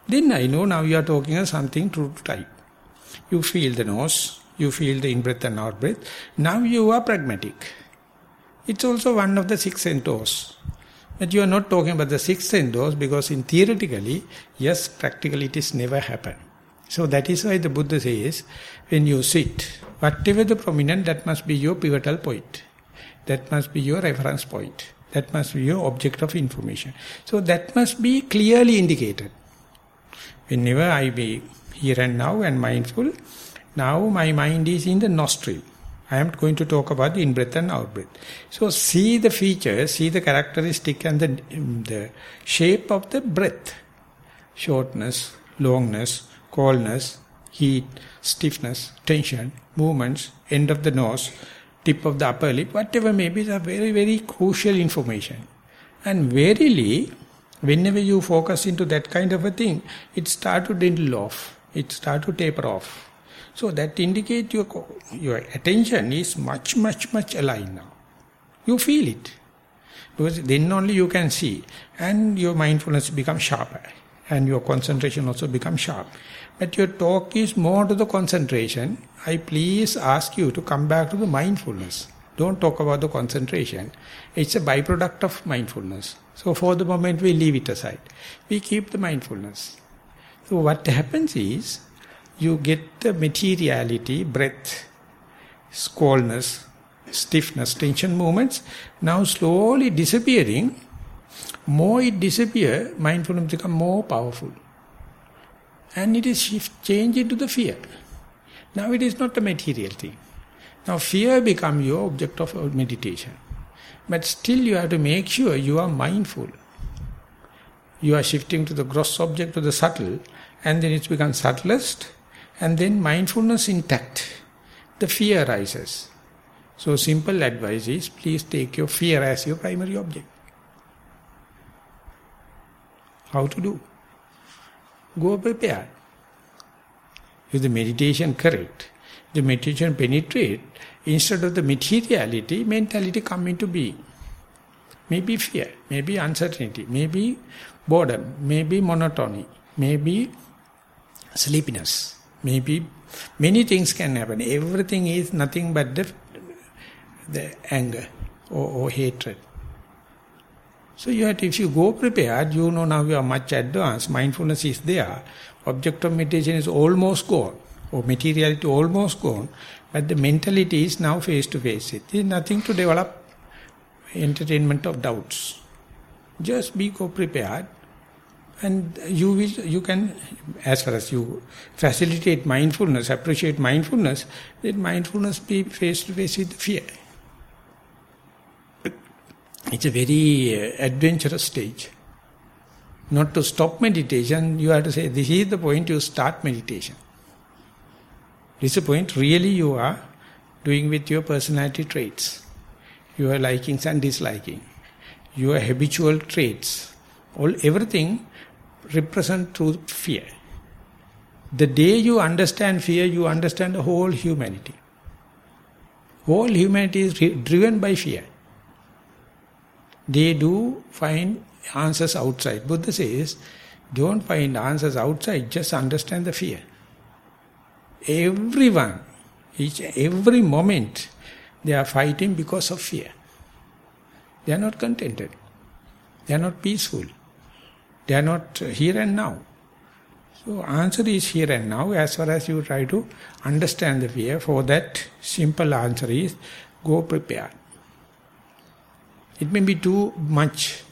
A: Then I know now you are talking of something true to type. You feel the nose, you feel the in-breath and out-breath. Now you are pragmatic. It's also one of the six centos. But you are not talking about the six centos because in theoretically, yes, practically it is never happened. So that is why the Buddha says, when you sit, whatever the prominent, that must be your pivotal point. That must be your reference point. That must be your object of information. So that must be clearly indicated. Whenever I be here and now and mindful, now my mind is in the nostril. I am going to talk about the in-breath and out-breath. So see the features, see the characteristic and the, mm, the shape of the breath. Shortness, longness, coldness, heat, stiffness, tension, movements, end of the nose, tip of the upper lip, whatever may be, are very, very crucial information. And verily, whenever you focus into that kind of a thing, it start to dwindle off. It start to taper off. So that indicate your, your attention is much, much, much aligned now. You feel it. Because then only you can see. And your mindfulness become sharper. And your concentration also become sharp. But your talk is more to the concentration. I please ask you to come back to the mindfulness. Don't talk about the concentration. It's a byproduct of mindfulness. So for the moment we leave it aside. We keep the mindfulness. So what happens is, you get the materiality, breath, coldness, stiffness, tension movements, now slowly disappearing. More it disappear, mindfulness become more powerful. And it is shift, change into the fear. Now it is not a material thing. Now fear become your object of meditation. But still you have to make sure you are mindful. You are shifting to the gross object to the subtle, and then it becomes subtlest, and then mindfulness intact, the fear arises. So simple advice is, please take your fear as your primary object. How to do? Go prepared. If the meditation correct, the meditation penetrate, instead of the materiality, mentality come into being. Maybe fear, maybe uncertainty, maybe boredom, maybe monotony, maybe sleepiness. Maybe many things can happen. Everything is nothing but the, the anger or, or hatred. So you have to, if you go prepared, you know now you are much advanced, mindfulness is there, object of meditation is almost gone, or materiality almost gone, but the mentality is now face to face. It is nothing to develop entertainment of doubts. Just be go prepared, and you will, you can, as far as you facilitate mindfulness, appreciate mindfulness, let mindfulness be face to face with fear. It's a very uh, adventurous stage. Not to stop meditation, you have to say, this is the point you start meditation. This is the point really you are doing with your personality traits. Your likings and disliking. Your habitual traits. All everything represent through fear. The day you understand fear, you understand the whole humanity. Whole humanity is driven by fear. They do find answers outside. Buddha says, don't find answers outside, just understand the fear. Everyone, each every moment, they are fighting because of fear. They are not contented. They are not peaceful. They are not here and now. So answer is here and now as far as you try to understand the fear. For that, simple answer is go prepare. It may be too much,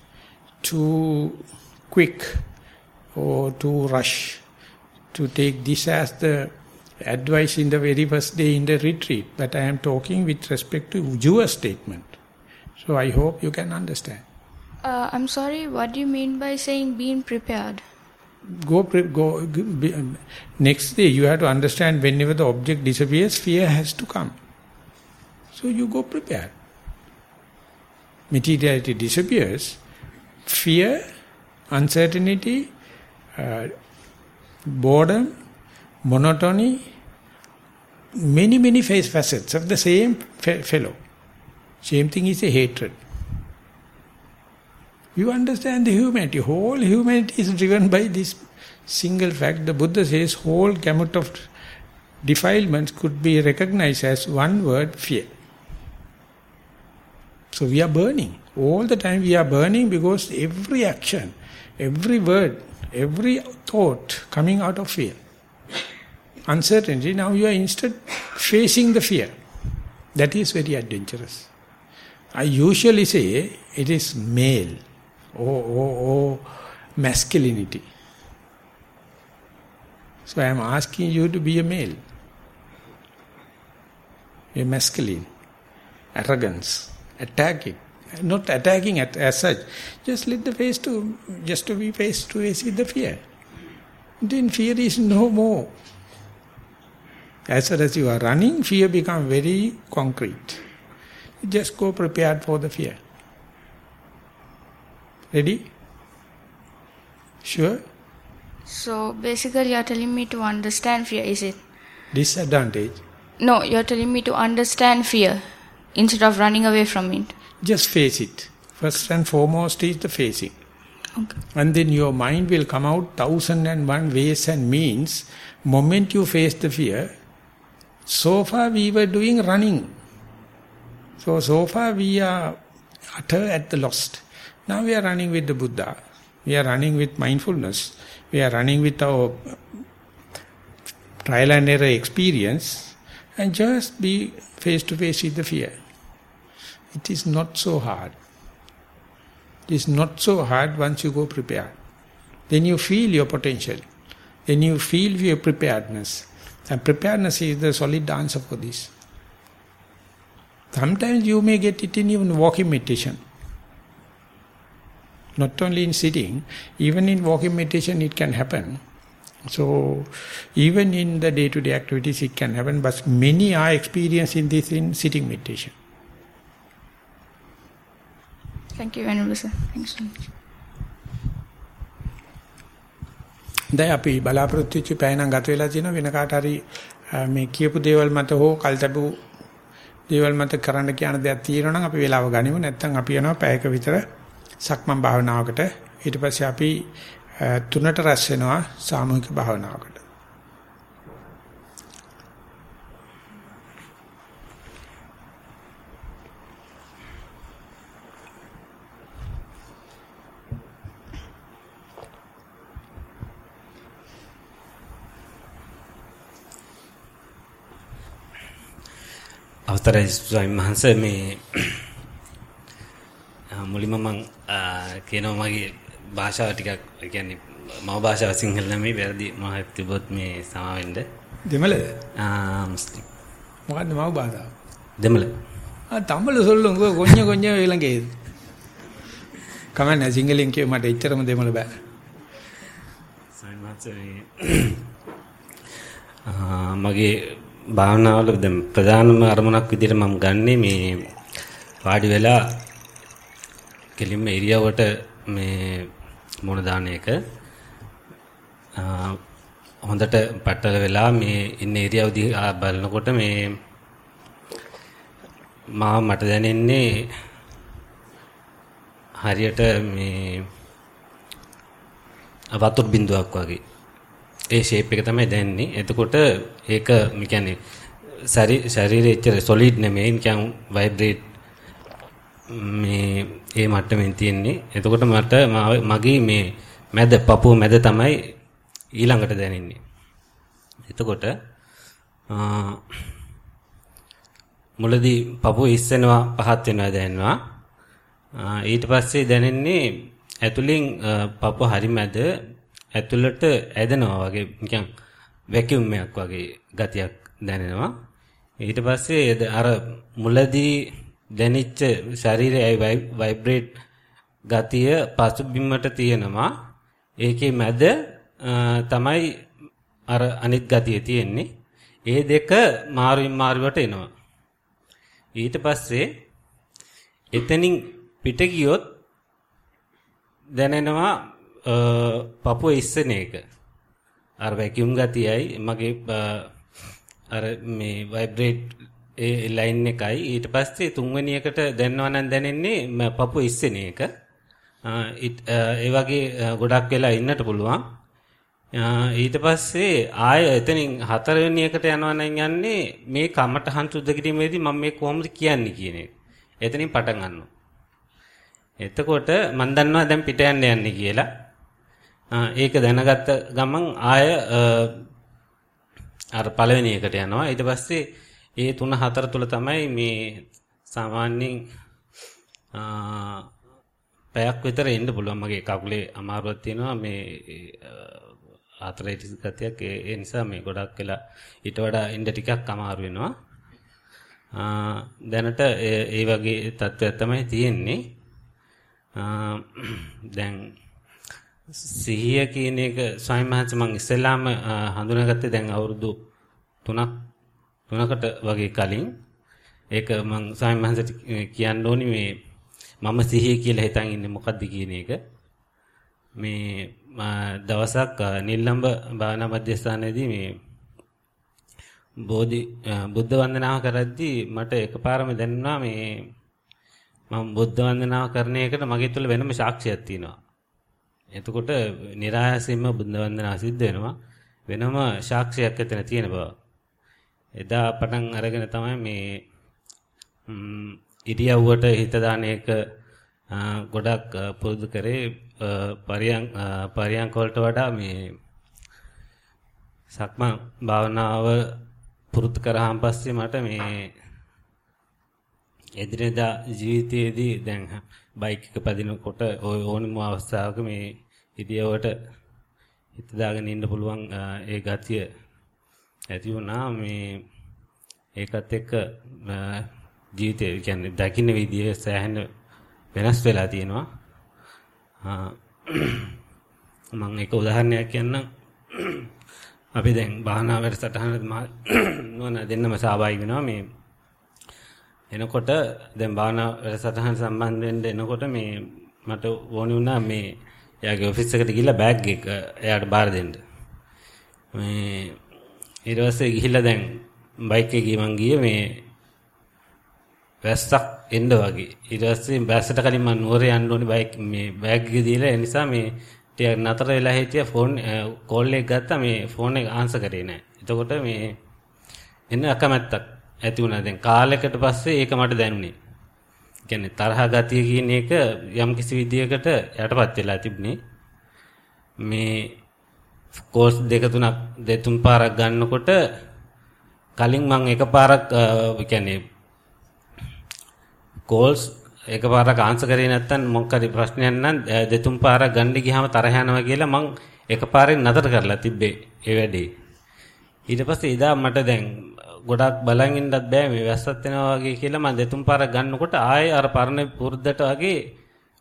A: too quick or too rush to take this as the advice in the very first day in the retreat. But I am talking with respect to your statement. So I hope you can understand.
E: Uh, I'm sorry, what do you mean by saying being prepared?
A: go, go, be, next day you have to understand whenever the object disappears, fear has to come. So you go prepared. Materiality disappears, fear, uncertainty, uh, boredom, monotony, many, many face facets of the same fe fellow. Same thing is a hatred. You understand the humanity. Whole humanity is driven by this single fact. The Buddha says whole gamut of defilements could be recognized as one word, fear. So we are burning. All the time we are burning because every action, every word, every thought coming out of fear. Uncertainty, now you are instead facing the fear. That is very adventurous. I usually say it is male or, or, or masculinity. So I am asking you to be a male. A masculine. Arrogance. Attacking. Not attacking at, as such. Just let the face to, just to be face to face with the fear. Then fear is no more. As far as you are running, fear become very concrete. Just go prepared for the fear. Ready? Sure?
E: So basically you're telling me to understand fear, is it?
A: Disadvantage.
E: No, you're telling me to understand fear instead of running away from it.
A: Just face it. First and foremost is the facing.
E: Okay.
A: And then your mind will come out thousand and one ways and means. Moment you face the fear, so far we were doing running. So, so far we are utter at the lost. Now we are running with the Buddha. We are running with mindfulness. We are running with our trial and error experience and just be face to face with the fear. It is not so hard. It is not so hard once you go prepared. Then you feel your potential. Then you feel your preparedness. And preparedness is the solid answer for this. Sometimes you may get it in even walking meditation. Not only in sitting, even in walking meditation it can happen. So, even in the day-to-day -day activities it can happen, but many are experiencing this in sitting meditation.
E: Thank you, Venerable sir. Thanks so much.
A: දැන් අපි බලාපොරොත්තු වෙච්ච පැය නම් ගත වෙලා තියෙනවා වෙන කාට හරි මේ කියපු දේවල් මත හෝ කල්තබු දේවල් මත කරන්න කියන දෙයක් තියෙනවා නම් අපි වෙලාව ගනිමු නැත්නම් අපි යනවා පැයක විතර සක්මන් භාවනාවකට. ඊට පස්සේ අපි තුනට රැස් වෙනවා සාමූහික භාවනාවකට.
F: අවතරයි ස්වාමීන් වහන්සේ මේ මුලින්ම මම කියනවා මගේ භාෂාව ටිකක් කියන්නේ මම භාෂාව සිංහල නෙමෙයි වැරදි මම තිබොත් මේ සමාවෙන්න.
A: දෙමළද?
F: ආ මුස්ලිම්.
A: මොකද්ද මව භාෂාව?
F: දෙමළ.
A: ආ තමිళ சொல்லுங்க கொஞ்சம் கொஞ்சம் இலங்கையது කමන්න සිංහලෙන් කිය මට එච්චරම දෙමළ බෑ.
F: මගේ භාවනාවල දැන් ප්‍රධානම අරමුණක් විදිහට මම ගන්නේ මේ වාඩි වෙලා කෙලින්ම ඉරියවට මේ මොන දාන එක හොඳට පැටල වෙලා මේ ඉන්න ඉරියව් දිහා බලනකොට මේ මා මට දැනෙන්නේ හරියට මේ වතුර බිඳුවක් වගේ ඒ ෂේප් එක තමයි දැනන්නේ. එතකොට ඒක يعني ශරීරය එච්චර සොලිඩ් නෙමෙයි. නිකන් ভাইබ්‍රේට් මේ ඒ මට්ටමින් තියෙන්නේ. එතකොට මට මගේ මේ මැද පපුව මැද තමයි ඊළඟට දැනෙන්නේ. එතකොට මුලදී පපුව ඉස්සෙනවා පහත් වෙනවා දැනෙනවා. ඊට පස්සේ දැනෙන්නේ ඇතුලෙන් පපුව හරි මැද ඇතුළට ඇදෙනවා වගේ නිකන් වැකියුම් එකක් වගේ ගතියක් දැනෙනවා. ඊට පස්සේ අර මුලදී දැනෙච්ච ශරීරයයි ভাইබ්‍රේට් ගතිය පසුබිම්මට තියෙනවා. ඒකේ මැද තමයි අර අනිත් ගතිය තියෙන්නේ. ඒ දෙක මාරුවෙන් මාරුවට එනවා. ඊට පස්සේ එතනින් පිට ගියොත් දැනෙනවා පපුව ඉස්සෙන එක. අර වැකියුම් ගතියයි මගේ අර මේ ভাইබ්‍රේට් ඒ ලයින් එකයි ඊට පස්සේ තුන්වෙනි එකට දැනනවා නම් දැනෙන්නේ පපුව ඉස්සන එක. ඒ වගේ ගොඩක් වෙලා ඉන්නට පුළුවන්. ඊට පස්සේ ආය එතනින් හතරවෙනි එකට යනවා නම් යන්නේ මේ කමටහන් සුද්ධ කිරීමේදී මම මේ කොහොමද කියන්නේ කියන එක. එතනින් පටන් ගන්නවා. එතකොට මම දන්නවා දැන් පිට යන්න යන්නේ කියලා. ඒක දැනගත්ත ගමන් ආය අර පළවෙනි එකට යනවා. ඊට පස්සේ ඒ 3 4 තුල තමයි මේ සාමාන්‍යයෙන් පැයක් විතර ඉන්න පුළුවන්. මගේ කකුලේ අමාරුවක් තියෙනවා. මේ ආතරයිටිස් ගතියක්. ඒ නිසා මේ ගොඩක් වෙලා ඊට වඩා ඉන්න ටිකක් අමාරු වෙනවා. දැනට ඒ වගේ තත්ත්වයක් තමයි තියෙන්නේ. දැන් සිහිය කියන එක ස්වාමීන් වහන්සේ මම ඉස්සෙල්ලාම හඳුනාගත්තේ දැන් අවුරුදු 3ක් 3කට වගේ කලින් ඒක මම ස්වාමීන් වහන්සේට කියන්න ඕනි මේ මම සිහිය කියලා හිතන් ඉන්නේ මොකද්ද කියන එක. මේ දවසක් නිල්ලම්බ භාවනා මධ්‍යස්ථානයේදී මේ බෝධි බුද්ධ වන්දනාව කරද්දී මට එකපාරම දැනුණා මේ මම බුද්ධ වන්දනාව කරන එකට මගේ තුළ වෙනම සාක්ෂියක් තියෙනවා. එතකොට નિરાයසින්ම බුද්ධ වන්දනාව සිද්ධ වෙනවා. වෙනම සාක්ෂියක් එතන තියෙන බව. එදා පටන් අරගෙන තමයි මේ ඉරියව්වට හිත දාන එක ගොඩක් පුරුදු කරේ. පරියන් පරියන්ක වලට වඩා මේ සක්මන් භාවනාව පුරුදු කරාන් පස්සේ මට මේ එදිනෙදා ජීවිතයේදී දැන් බයික් එක පදිනකොට ওই ඕනම අවස්ථාවක මේ ඉරියව්වට හිත දාගෙන ඉන්න පුළුවන් ඒ ගතිය ඇති වුණා මේ ඒකත් එක්ක ජීවිතය කියන්නේ දකින්න විදිය සෑහෙන වෙනස් වෙලා තියෙනවා. මම එක උදාහරණයක් කියන්නම්. අපි දැන් භාවනා වැඩසටහනට නෝන දෙන්නම සහභාගී වෙනවා මේ එනකොට දැන් භාවනා වැඩසටහන සම්බන්ධ වෙන්න එනකොට මේ මට ඕනි වුණා මේ එයාගේ ඔෆිස් එකට ගිහිල්ලා බෑග් එක එයාට බාර දෙන්න. මේ ඊට පස්සේ ගිහිල්ලා දැන් බයික් එකේ ගිය මං ගියේ මේ වැස්සක් එන්න වගේ. ඊට පස්සේ වැස්සට කලින් මම නුවර යන්න ඕනේ බයික් මේ බෑග් එක දීලා ඒ නිසා මේ ටික නතර වෙලා හිටියා ෆෝන් කෝල් එක ගත්තා මේ ෆෝන් එක ආන්සර් කරේ නැහැ. එතකොට මේ එන්න අකමැත්තක් ඇති වුණා. දැන් කාලයකට පස්සේ ඒක මට දැනුනේ. කියන්නේ තරහ ගතිය කියන එක යම් කිසි විදියකට යටපත් වෙලා තිබුණේ. මේ කෝස් දෙක තුනක් දෙතුන් පාරක් ගන්නකොට කලින් මම එකපාරක් කියන්නේ කෝල්ස් එකපාරක් ආන්සර් කරේ නැත්නම් මොකක් හරි ප්‍රශ්නයක් නම් දෙතුන් පාරක් ගන්න ගියාම තරහ යනවා කියලා මං එකපාරෙන් නතර කරලා තිබ්බේ ඒ වැඩේ. ඊට පස්සේ ඉදා මට දැන් ගොඩක් බලන් ඉන්නත් බෑ මේ වැස්සත් වෙනවා වගේ කියලා මම දෙතුන් පාරක් ගන්නකොට ආයේ අර පරණ පුරුද්දට වගේ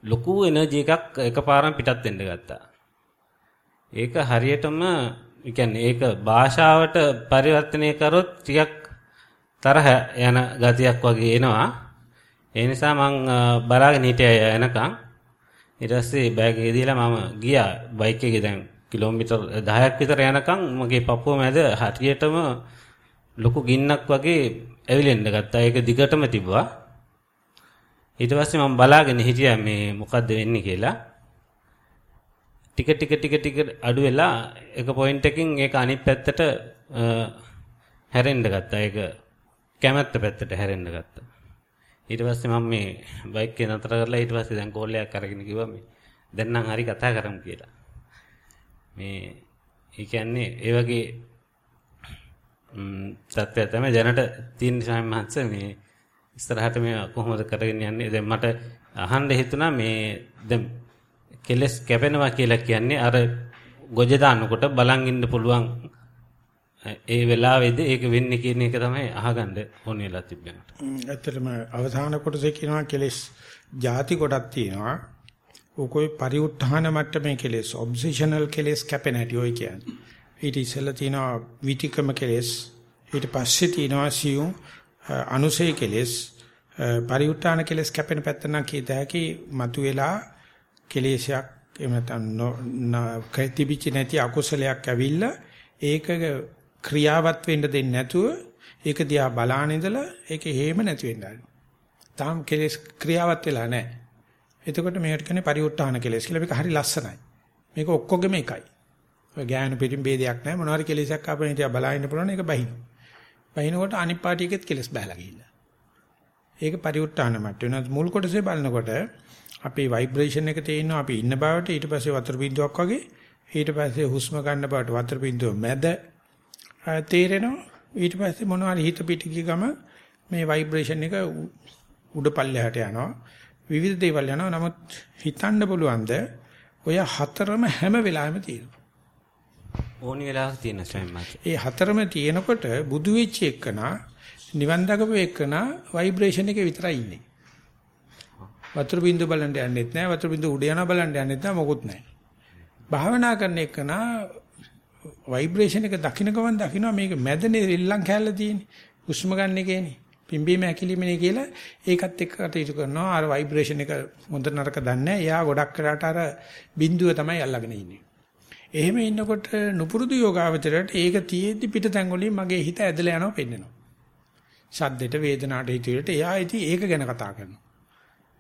F: ලොකු එනර්ජි එකක් එකපාරම පිටත් වෙන්න ගත්තා. ඒක හරියටම කියන්නේ ඒක භාෂාවට පරිවර්තනය කරොත් ටිකක් තරහ යන ගතියක් වගේ එනවා. ඒ නිසා මං බලාගෙන හිටියා එනකන් ඊට පස්සේ බෑග් එක දීලා මම ගියා බයික් එකේ දැන් කිලෝමීටර් 10ක් විතර යනකම් මගේ පපුව මැද හරියටම ලොකු ගින්නක් වගේ ඇවිලෙන්න ගත්තා. ඒක දිගටම තිබ්බා. ඊට පස්සේ මම බලාගෙන හිටියා මේ මොකද්ද වෙන්නේ කියලා. ටික ටික ටික ටික අඩු වෙලා එක පොයින්ට් එකකින් ඒක අනිත් පැත්තට හැරෙන්න ගත්තා. ඒක කැමැත්ත පැත්තට හැරෙන්න ගත්තා. ඊට පස්සේ මම මේ බයික් එක නතර කරලා ඊට පස්සේ දැන් කෝල් එකක් අරගෙන කිව්වා මේ දැන් නම් හරි කතා කරමු කියලා. මේ ඒ කියන්නේ ඒ වගේ තත්ත්වය තමයි දැනට තියෙන ස්වාමීන් වහන්සේ මේ ඉස්සරහට මේ කොහොමද කරගෙන යන්නේ දැන් මට අහන්න හිතුණා මේ දැන් කෙලස් කැපෙනවා කියලා කියන්නේ අර ගොජ දානකොට බලන් ඉන්න පුළුවන් ඒ වෙලාවේදී ඒක වෙන්නේ කියන එක තමයි අහගන්න ඕනේ වෙලා තිබෙනවා.
A: ඇත්තටම අවසාන කොටසේ කියනවා කෙලස් ಜಾති කොටක් තියෙනවා. ඔකෝයි පරිඋත්ථාන මට්ටමේ කෙලෙස් ඔබ්සෙෂනල් කෙලෙස් කැපෙන හැටි ඔය කියන්නේ. ඊට ඉස්සෙල්ලා තියෙනවා විතිකම කෙලෙස් ඊට පස්සේ තියෙනවා සියුම් අනුසය කෙලෙස් පරිඋත්ථාන කෙලෙස් කැපෙන පැත්ත නම් කීත හැකි මතුවෙලා කෙලෙසයක් එහෙම නැත්නම් කයිතිබිච නැති අකුසලයක් ඇවිල්ලා ඒක ක්‍රියාවත් වෙන්න දෙන්නේ නැතුව ඒක දිහා බලාන ඉඳලා ඒක හේම නැති වෙන්න තාම කෙලෙස් ක්‍රියාවත් වෙලා නැහැ. එතකොට මේකට කියන්නේ පරිඋත්ථාන කෙලෙස් කියලා. මේක හරි ලස්සනයි. මේක ඔක්කොගෙම එකයි. ඔය ගෑනු පිටින් ભેදයක් නැහැ. මොනවාරි කෙලෙසක් ආපෙන හිටියා බලාගෙන පුළුවන් ඒක බහින. බහිනකොට අනිත් පාටියකෙත් කෙලෙස් බහලා ගිහිල්ලා. ඒක පරිඋත්ථාන මට්ටම. වෙනත් මුල් කොටසේ බලනකොට අපේ ভাইබ්‍රේෂන් එක තේිනවා අපි ඉන්න බවට ඊට පස්සේ වතුර බින්දුවක් වගේ ඊට පස්සේ හුස්ම ගන්න බවට වතුර බින්දුව මැද තේරෙනවා. ඊට පස්සේ මොනවා හරි හිත පිට ගිය ගම මේ ভাইබ්‍රේෂන් එක උඩ පල්ලෙහාට යනවා. විවිධ දේවල් යනවා. නමුත් හිතන්න පුළුවන්ද ඔය හතරම හැම වෙලාවෙම තියෙනවා.
F: ඕනි වෙලාවක තියෙන ස්වයංමාත්.
A: ඒ හතරම තියෙනකොට බුදු වෙච්ච එකනා නිවන් දකපු එකනා ভাইබ්‍රේෂන් එකේ විතරයි ඉන්නේ. වතුර බින්දුව බලන්න යන්නෙත් නැහැ. වතුර බින්දුව උඩ යනවා බලන්න යන්නෙත් නැහැ. මොකුත් නැහැ. භාවනා කරන එකන ভাইබ්‍රේෂන් එක දකින්න ගමන් දකින්නවා මේක මැදනේ රිල්ලම් කැල්ල තියෙන්නේ. හුස්ම ගන්න එකේනේ. පිම්බීම ඇකිලිමනේ කියලා ඒකත් එක්ක කටයුතු කරනවා. අර ভাইබ්‍රේෂන් එක හොඳ නරක දන්නේ එයා ගොඩක් කරාට අර බින්දුව තමයි අල්ලගෙන ඉන්නේ. එහෙම ඉන්නකොට නුපුරුදු යෝගාවචරයට ඒක තියේදී පිටතැන් වලින් මගේ හිත ඇදලා යනවා පෙන්නනවා. ශබ්දෙට වේදනාවට හිතුවේට එයා ඉතින් ඒක ගැන කතා කරනවා.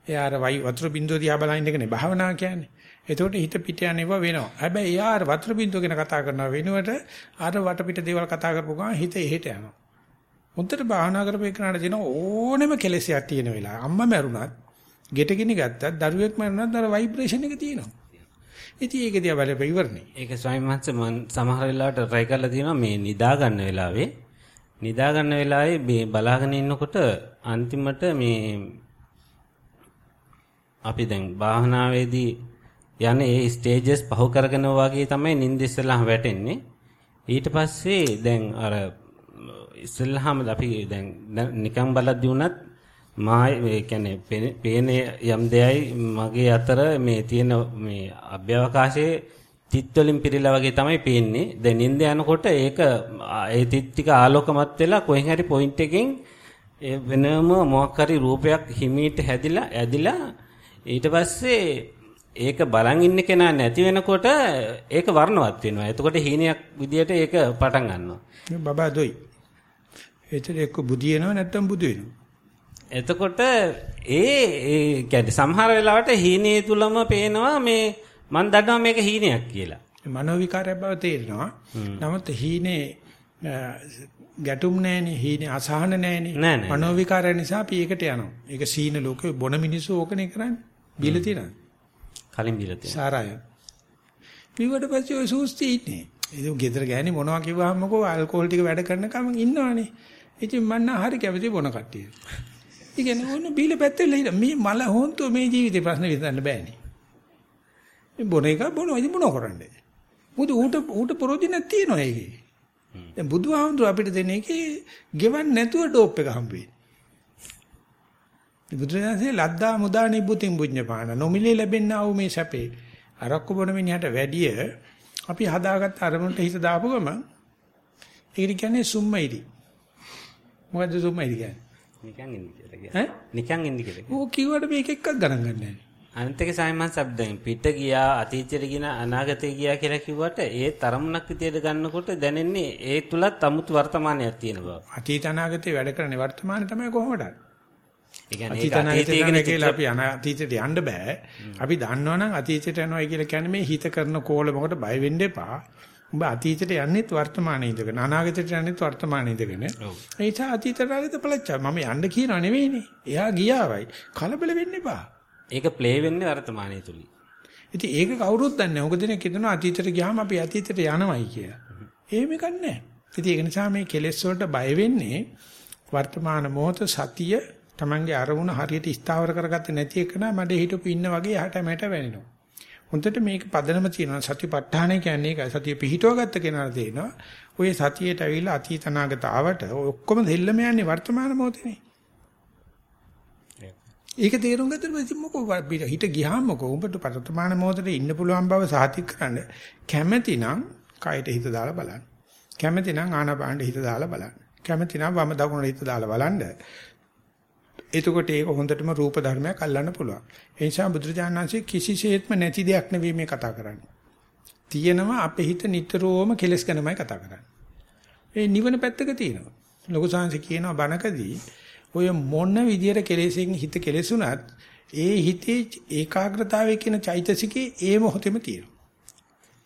A: එයා අර වතුර බින්දුව දිහා බලන එකනේ භාවනා කියන්නේ. එතකොට හිත පිට යනවා වෙනවා. හැබැයි එයා අර වතුර බින්දුව ගැන කතා කරනවා වෙනුවට අර වටපිට දේවල් කතා කරපු ගමන් හිත එහෙට යනවා. මුන්ට භාවනා කරපු එකනට දෙන ඕනෙම කෙලෙසයක් තියෙන වෙලාව. අම්මා මැරුණත්, ගෙට ගිනි ගත්තත්, දරුවෙක් මැරුණත් අර ভাইබ්‍රේෂන් එක තියෙනවා. ඉතින් ඒක දිහා බලපෙ ඉවරනේ.
F: ඒක ස්වයං මහන්ස මම සමහර වෙලාවට try කරලා තියෙනවා මේ නිදා ගන්න වෙලාවේ. නිදා ගන්න වෙලාවේ මේ බලාගෙන ඉන්නකොට අන්තිමට මේ අපි දැන් භාවනාවේදී යන්නේ ඒ ස්ටේජස් පහු කරගෙන වගේ තමයි නිින්ද ඉස්සෙල්ලාම වැටෙන්නේ. ඊට පස්සේ දැන් අර ඉස්සෙල්ලාම අපි දැන් නිකන් බලද්දී උනත් මා ඒ කියන්නේ පේන යම් දෙයයි මගේ අතර මේ තියෙන මේ අභ්‍යවකාශයේ තිත් වලින් පිරීලා වගේ තමයි පේන්නේ. දැන් නිින්ද යනකොට ඒක ඒ තිත් ටික ආලෝකමත් වෙලා කොහෙන් හරි පොයින්ට් එකකින් වෙනම මොකක් හරි රූපයක් හිමීට හැදිලා ඇදිලා ඊට පස්සේ ඒක බලන් ඉන්න කෙනා නැති වෙනකොට ඒක වර්ණවත් වෙනවා. එතකොට හීනයක් විදියට ඒක පටන් ගන්නවා.
A: බබා දොයි. එතන එක්ක බුදියනවා නැත්තම් බුදු වෙනවා.
F: එතකොට ඒ ඒ කියන්නේ සමහර වෙලාවට හීනේ තුලම පේනවා මේ මන් දන්නවා මේක හීනයක් කියලා.
A: මනෝ විකාරය බව තේරෙනවා. නමුත් හීනේ ගැටුම් නැහැනේ හීනේ අසහන නැහැනේ. මනෝ විකාරය නිසා අපි ඒකට යනවා. ඒක සීන ලෝකේ බොන මිනිස්සු ඕකනේ කරන්නේ. බීලා තියෙනවා.
F: කලින් බීලා තියෙනවා.
A: සාරාය. පිටුවට පස්සේ ඔය සූස්ති ඉන්නේ. ඒක ගෙදර ගෑණි මොනවා කිව්වහම මොකෝ ඇල්කොහොල් ටික වැඩ කරන කම ඉන්නවනේ. ඉතින් මන්න හරි කැමති බොන කට්ටිය. ඉතින් ඕන බීලා පැත්තේ ලෙහිලා මේ මල හොන්තු මේ ජීවිතේ ප්‍රශ්න විසඳන්න බෑනේ. මේ බොන එක බොනවා ඉතින් මොනව කරන්නේ? මොකද ඌට ඌට ප්‍රොජිනක් තියෙනවා ඒකේ. දැන් බුදුහාමුදුර අපිට දෙන එකේ ගෙවන්න නැතුව ඩෝප් එක හම්බ වෙන්නේ. බුදුරජාණන්සේ ලද්දා මුදා නිබ්බුතින් බුඤ්ඤපාන. නොමිලේ ලැබෙන්නා වූ මේ සැපේ අරක්කු බොන මිනිහට වැඩිය අපි හදාගත් අරමුණට හිත දාපු ගම ඒකට කියන්නේ සුම්මයිරි මොකද්ද සුම්මයිරි කියන්නේ?
F: නිකන් ඉන්නේ කියලා කියන්නේ ඈ? නිකන් ඉන්නේ කියලා
A: ඕක කිව්වට මේක එකක් ගණන් ගන්න නැහැ.
F: අනිත් එක සායමන් શબ્දයෙන් පිට ගියා අතීතයට ගිනා අනාගතයට ගියා කියලා කිව්වට ඒ තරමුණක් විදියට ගන්නකොට දැනෙන්නේ ඒ තුලත් 아무ත් වර්තමානයක් තියෙන බව.
A: අතීත අනාගතේ වැඩ කරන්නේ වර්තමානයේ තමයි කොහොමද
F: ඒ කියන්නේ ඒක
A: කියලා අපි අතීතයට යන්න බෑ. අපි දන්නවනම් අතීතයට යනවා කියලා කියන්නේ මේ හිත කරන කෝල මොකට බය වෙන්න එපා. උඹ අතීතයට යන්නේත් වර්තමානයේ ඉඳගෙන අනාගතයට යන්නේත් වර්තමානයේ ඉඳගෙන. ඒ නිසා අතීතයට ආගත පළච්චා මම යන්න කියනව නෙවෙයිනේ. එයා ගියාවයි. කලබල වෙන්න එපා.
F: ඒක ප්ලේ වෙන්නේ වර්තමානයේ තුලින්.
A: ඉතින් ඒක කවුරුත් දන්නේ නැහැ. උග දෙනෙක් හිතනවා අතීතයට ගියාම අපි අතීතයට යනවයි කියලා. එහෙම නැහැ. ඉතින් ඒක නිසා මේ කෙලෙස් වලට බය වෙන්නේ වර්තමාන මොහොත සතිය Tamange අරමුණ හරියට ස්ථාවර කරගත්තේ නැති එක නම් මඩේ හිටපු ඉන්න වගේ යහට මැට වැනෙනවා. හොඳට මේක පදනම තියෙනවා සතිපට්ඨානය කියන්නේ ඒකයි. සතිය පිහිටුව ගත්ත කෙනාට තේනවා. ඔය සතියට ඇවිල්ලා අතීත අනාගත ආවට ඔක්කොම දෙල්ලම යන්නේ වර්තමාන මොහොතේනේ. ඒක තේරුම් ගත්තට පස්සේ මොකෝ හිත ගියාම මොකෝ උඹට වර්තමාන මොහොතේ ඉන්න පුළුවන් බව සාතික කරන්න කැමැතිනම් කයට හිත දාලා බලන්න. කැමැතිනම් ආනාපානට හිත දාලා බලන්න. කැමැතිනම් වම දකුණට හිත දාලා බලන්න. එතකොට ඒක හොඳටම රූප ධර්මයක් අල්ලන්න පුළුවන්. ඒ නිසා බුදුරජාණන් වහන්සේ කිසිසේත්ම නැති දෙයක් නෙවෙයි මේ කතා කරන්නේ. තියෙනවා අපේ හිත නිතරම කෙලස් ගැනමයි කතා කරන්නේ. ඒ නිවන පැත්තක තියෙනවා. ලොකු සංහස කියනවා බණකදී ඔය මොන විදියට කෙලෙසෙන් හිත කෙලෙසුණත් ඒ හිතේ ඒකාග්‍රතාවය කියන චෛතසිකේ ඒ මොහොතේම තියෙනවා.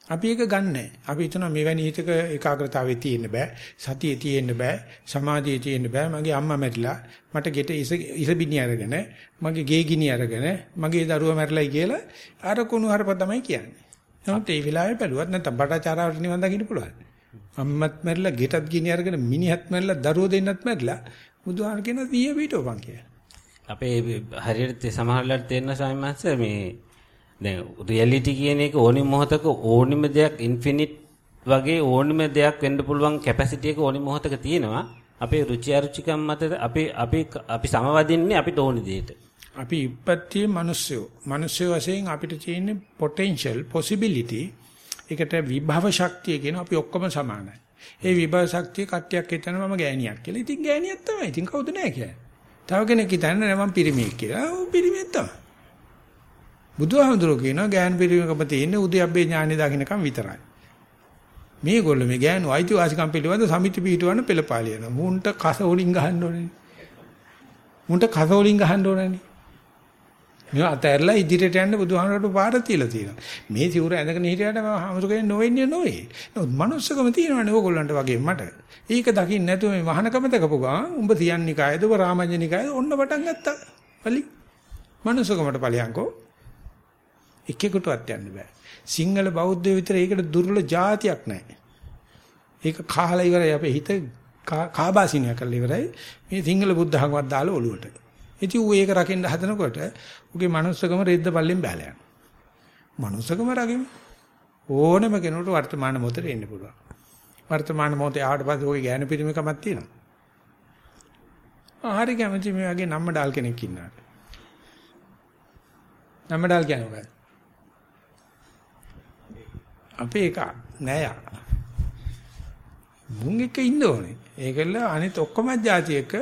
A: අපි ඒක ගන්නෑ. අපි හිතනවා මෙවැනි හිතක ඒකාග්‍රතාවය තියෙන්න බෑ. සතියේ තියෙන්න බෑ. සමාධියේ තියෙන්න බෑ. මගේ අම්මා මැරිලා මට ගෙට ඉස ඉස බිනි අරගෙන මගේ ගේ ගිනි අරගෙන මගේ දරුවා මැරිලායි කියලා අර කුණු හරප තමයි කියන්නේ. නමුත් ඒ වෙලාවේ බැලුවත් නැත්නම් බටාචාරාවට නිවන් දකින්න පුළුවන්. අම්මත් මැරිලා ගෙටත් ගිනි අරගෙන මිනිහත් මැරිලා දරුවෝ දෙන්නත් මැරිලා බුදුහාම කියන දිය පිටෝපන් කියලා.
F: අපේ හරියට සමහරවල්ලාට තේරෙන සාමිමස්ස මේ දැන් රියැලිටි කියන එක ඕනිම මොහතක ඕනිම දෙයක් ඉන්ෆිනිට් වගේ ඕනිම දෙයක් වෙන්න පුළුවන් කැපැසිටි එක ඕනිම මොහතක තියෙනවා. අපේ රුචි අරුචිකම් මත අපි අපි අපි සමවදින්නේ අපිට ඕනි දෙයට.
A: අපි ඉපත්තියේ මිනිස්සු. මිනිස්සු වශයෙන් අපිට තියෙන potential possibility ඒකට විභව ශක්තිය කියන අපි ඔක්කොම සමානයි. ඒ විභව ශක්තිය කට්ටියක් හිතනවා මම ගෑණියක් කියලා. ඉතින් ගෑණියක් තමයි. ඉතින් කවුද නැහැ කියන්නේ. තව කෙනෙක් හිතන්නේ නෑ මම පිරිමියෙක් කියලා. ඌ පිරිමියෙක් තමයි. බුදුහාමුදුරුවෝ කියනවා ගෑන් පිරිමිකම තියෙන්නේ උද්‍යප්පේ ඥානෙ දකින්නකම් විතරයි. මේගොල්ලෝ මේ ගෑනු අයිතිවාසිකම් පිළිබඳ සමිති පිටවන්න පෙළපාලියන. මුන්ට කස වලින් ගහන්න ඕනේ. මුන්ට කස වලින් ගහන්න ඕනේ. මේ අතහැරලා ඉදිරියට යන්න බුදුහාමරට පාර තියලා තියෙනවා. මේ සිවුර ඇඳගෙන හිටියට මම හමුදුකේ නොවෙන්නේ නොවේ. නමුත් මනුස්සකම තියෙනවනේ ඕගොල්ලන්ට වගේ මට. ඒක දකින්න නැතුව මේ මහානකම දකපු ගා උඹ තියන්නේ කායද ඔබ රාමඤ්ඤනි කායද ඔන්න පටන් ගත්තා. පලි. මනුස්සකමට ඵලයන්කෝ. එකෙකුටවත් යන්න බෑ. සිංහල බෞද්ධය විතර ඒකට දුර්වල જાතියක් නැහැ. ඒක කහලා ඉවරයි අපේ හිත කාබාසිනිය කරලා ඉවරයි. මේ සිංහල බුද්ධ ධර්මවත් දාලා ඔලුවට. ඉතින් ඌ ඒක රකින්න හදනකොට ඌගේ මනුස්සකම රෙද්ද පල්ලෙන් බැලලා යනවා. මනුස්සකම රකින්න ඕනම කෙනෙකුට වර්තමාන මොහොතේ එන්න පුළුවන්. වර්තමාන මොහොතේ ආවට පස්සේ ඌගේ ඥාන පිරිමකමක් තියෙනවා. ආහරි කැමති මේ වගේ නම්මඩාල් කෙනෙක් ඉන්නවා. නම්මඩාල් කියන්නේ මොකක්ද? අපේ එක නෑ. මුන් එක ඉන්න ඕනේ. ඒකල අනිත් ඔක්කොම જાති එක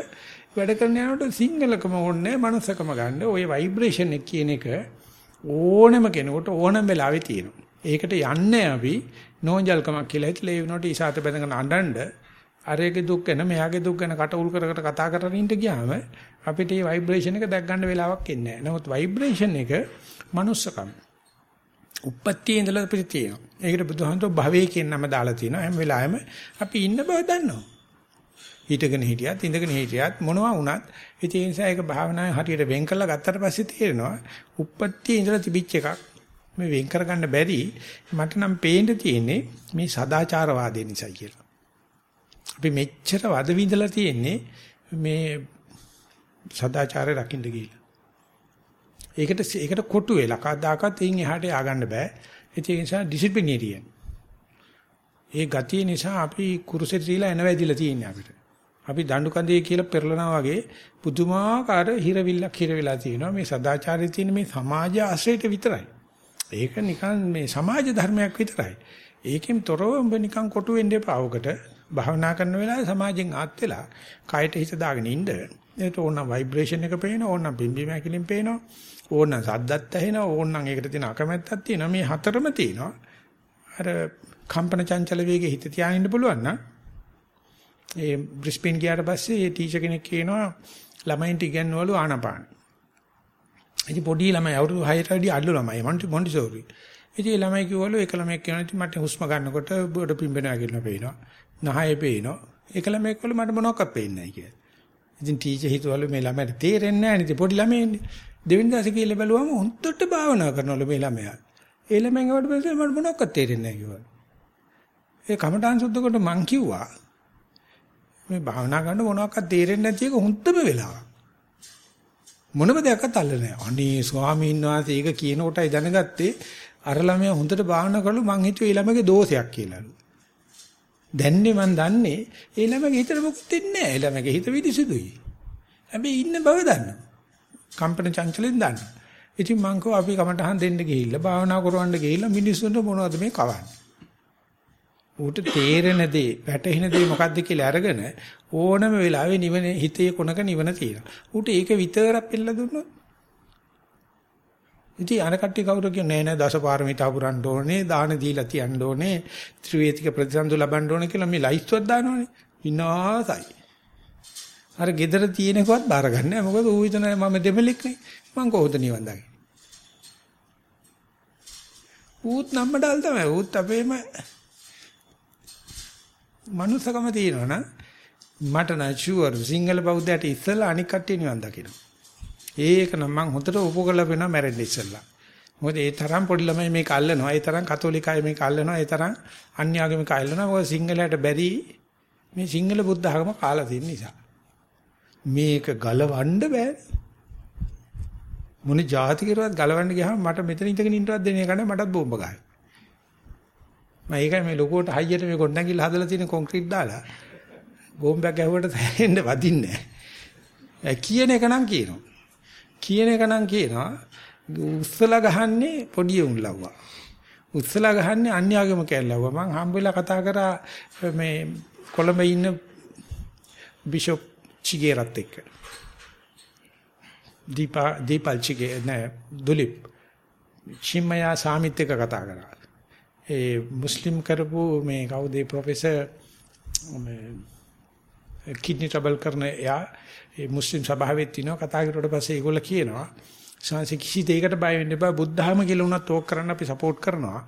A: වැඩ කරන යනකොට සිංගලකම ඕනේ මනසකම ගන්න. ওই ভাইබ්‍රේෂන් එක කියන එක ඕනෙම කෙනෙකුට ඕනම වෙලාවෙ තියෙනවා. ඒකට යන්නේ අපි නෝන්ජල්කමක් කියලා හිතලා ඒ වෙනකොට ඉසాత බඳගෙන අඬනද අරයේ දුක් ගැන මෙයාගේ දුක් ගැන කටවුල් කර කර කතා කරමින් ඉඳ ගියාම අපිට මේ ভাইබ්‍රේෂන් එක දැක් ගන්න වෙලාවක් එන්නේ නැහැ. නමුත් ভাইබ්‍රේෂන් එක manussකම. උප්පත්තියේ ඉඳලා අපිට තියෙනවා. ඒකට බුදුහන්තෝ භවයේ කියන නම දාලා තිනවා. හැම වෙලාවෙම අපි ඉන්න බව දන්නවා. හිටගෙන හිටියත් ඉඳගෙන හිටියත් මොනවා වුණත් ඒ නිසා ඒක භාවනාවේ හරියට වෙන් කරලා ගත්තට පස්සේ තේරෙනවා උප්පත්තියේ ඉඳලා තිබිච්ච එකක් මේ වෙන් කරගන්න බැරි මට නම් පේන්න තියෙන්නේ මේ සදාචාරවාදය නිසා කියලා. අපි මෙච්චර වද විඳලා තියෙන්නේ මේ සදාචාරය රකින්න ගිහිල්ලා. ඒකට ඒකට කොටු වෙලා කවදාකවත් එයින් එහාට ය아가න්න බෑ. ඒ නිසා ඩිසිප්ලිනේරියන්. ඒ ගතිය නිසා අපි කුරුසෙට දීලා එනවැදිලා තියෙන්නේ අපිට. අපි දඬු කඳේ කියලා පෙරලනවා වගේ පුදුමාකාර හිරවිල්ලක් හිර වෙලා තියෙනවා. මේ සදාචාරයේ තියෙන මේ සමාජ ආශ්‍රයයට විතරයි. ඒක නිකන් මේ සමාජ ධර්මයක් විතරයි. ඒකෙන් තොරව උඹ නිකන් කොටු වෙන්න එපා. ඔකට භාවනා කරන වෙලාවේ සමාජෙන් ආත් වෙලා කයට හිත දාගෙන ඉන්න. ඒකට ඕන ভাইබ්‍රේෂන් එක පේනවා, ඕන බිම්බි මැකිලින් පේනවා, ඕන සද්දත් ඇහෙනවා, ඕන නම් ඒකට තියෙන අකමැත්තක් තියෙනවා. මේ හතරම තියෙනවා. අර කම්පන චංචල වේගයේ හිත තියාගෙන පුළුවන් නම් ඒ බ්‍රිස්බේන් ගියාට පස්සේ ඒ ටීචර් කෙනෙක් කියනවා ළමයින්ට ඉගෙනවලු ආනපාන. ඉතින් පොඩි ළමයි අවුරුදු 6ට වැඩි අඩු ළමයි මොන්ටි මොන්ටිසෝරි. ඉතින් ළමයි කිව්වලු එක ළමෙක් කියනවා ඉතින් මට හුස්ම ගන්නකොට බඩ පිම්බෙනවා කියලා පේනවා. නහය පේනවා. එක ළමෙක් වල මට මොනවක්වත් පේන්නේ නැහැ කියලා. ඉතින් ටීචර් හිතුවලු මේ ළමයට තේරෙන්නේ නැහැ නේද පොඩි ළමයින්නේ. දෙවෙනි දවසේ කියලා බැලුවම හොන්දට භාවනා කරනවලු මේ ළමයා. ඒ ළමෙන් වට පස්සේ මට මොනවක්වත් තේරෙන්නේ නැහැ කිව්වා. ඒ කමඨාන් සුද්ධ කොට මං කිව්වා මේ භාවනා කරන මොනවාක්වත් තේරෙන්නේ නැති එක හුත්තම වෙලාවක්. මොනම දෙයක්වත් අල්ල නැහැ. අනේ ස්වාමීන් වහන්සේ ඒක කියන කොටයි දැනගත්තේ අර ළමයා හොඳට භාවනා කරලු මං හිතුවේ ඒ ළමගේ දෝෂයක් කියලාලු. දැන්නේ මං දන්නේ ඒ ළමගේ හිතට මොකුත් දෙන්නේ නැහැ. ඒ ළමගේ හිත විදිසුදුයි. හැබැයි ඉන්න බව දන්නවා. කම්පන චංචලෙන් දන්නවා. ඉතින් මං කෝ අපි කමටහන් දෙන්න ගිහිල්ලා භාවනා කරවන්න ගිහිල්ලා මිනිස්සුන්ට මොනවද මේ කවන්නේ? ඌට තේරෙන දේ, වැටහෙන දේ මොකද්ද කියලා අරගෙන ඕනම වෙලාවෙ නිවන හිතේ කොනක නිවන තියෙනවා. ඌට ඒක විතරක් පෙළ දුන්නොත් ඉතින් අර කට්ටිය කවුරු කියන්නේ නෑ නෑ දසපාරමිතා පුරන්න ඕනේ, දාන දීලා තියන්න ඕනේ, ත්‍රිවේතික ප්‍රතිසන්දු ලබන්න ඕනේ කියලා මේ ලයිස්ට්ුවක් දානවනේ. විනාසයි. අර gedara තියෙනකවත් බාර ගන්න නෑ. මොකද ඌ හිතන මම දෙමලෙක් නේ. මං කොහොමද නිවන් දකින්නේ? ඌත් නම්මඩල් තමයි. ඌත් අපේම මනුස්සකම තියෙනවනම් මට නම් ෂුවර් සිංහල බෞද්ධයට ඉස්සෙල්ලා අනික් කට්ටිය නිවන් දකින්න. ඒක නම් මං හොඳට ඔප්පු කරලා වෙනවා මැරෙන්න ඉස්සෙල්ලා. මොකද ඒ තරම් පොඩි ළමයි මේක අල්ලනවා. ඒ තරම් කතෝලික අය මේක අල්ලනවා. ඒ තරම් අන්‍ය ආගමික අල්ලනවා. මොකද සිංහලයට බැරි මේ සිංහල බුද්ධ ආගම කාලා තියෙන නිසා. මේක ගලවන්න බෑ. මොන જાති කරුවත් ගලවන්න ගියාම මට මෙතන ඉඳගෙන ඉන්නවත් දෙන්නේ නැහැ මටත් බෝම්බ ගහයි. මම ඒකයි මේ ලොකුවට හයියට මේ ගොඩනැගිල්ල හදලා තියෙන කොන්ක්‍රීට් දාලා බෝම්බයක් ගැහුවට තැහෙන්න වදින්නේ නැහැ. කියන එක නම් කියනවා. කියන එක නම් කියනවා උස්සලා ගහන්නේ පොඩි උන් ලව්වා. උස්සලා ගහන්නේ අන්‍යාගම කැල්ලව්වා. මං හම්බෙලා කතා කරා මේ කොළඹ ඉන්න බිෂොප් චිගේරත් එක්ක. දීපා දීපල් චිගේ නෑ දුලිප්. චිම්මයා සාමිත් එක්ක කතා කරා. ඒ මුස්ලිම් කරපු මේ කවුද ඒ ප්‍රොෆෙසර් මේ කිඩ්නි ට්‍රබල් කරන එයා ඒ මුස්ලිම් සභාවෙත් ඉනවා කතා කරුවට පස්සේ ඒගොල්ලෝ කියනවා සංසි කිසි දෙයකට බය වෙන්න එපා බුද්ධහම කියලා උනත් ඕක කරන්න අපි සපෝට් කරනවා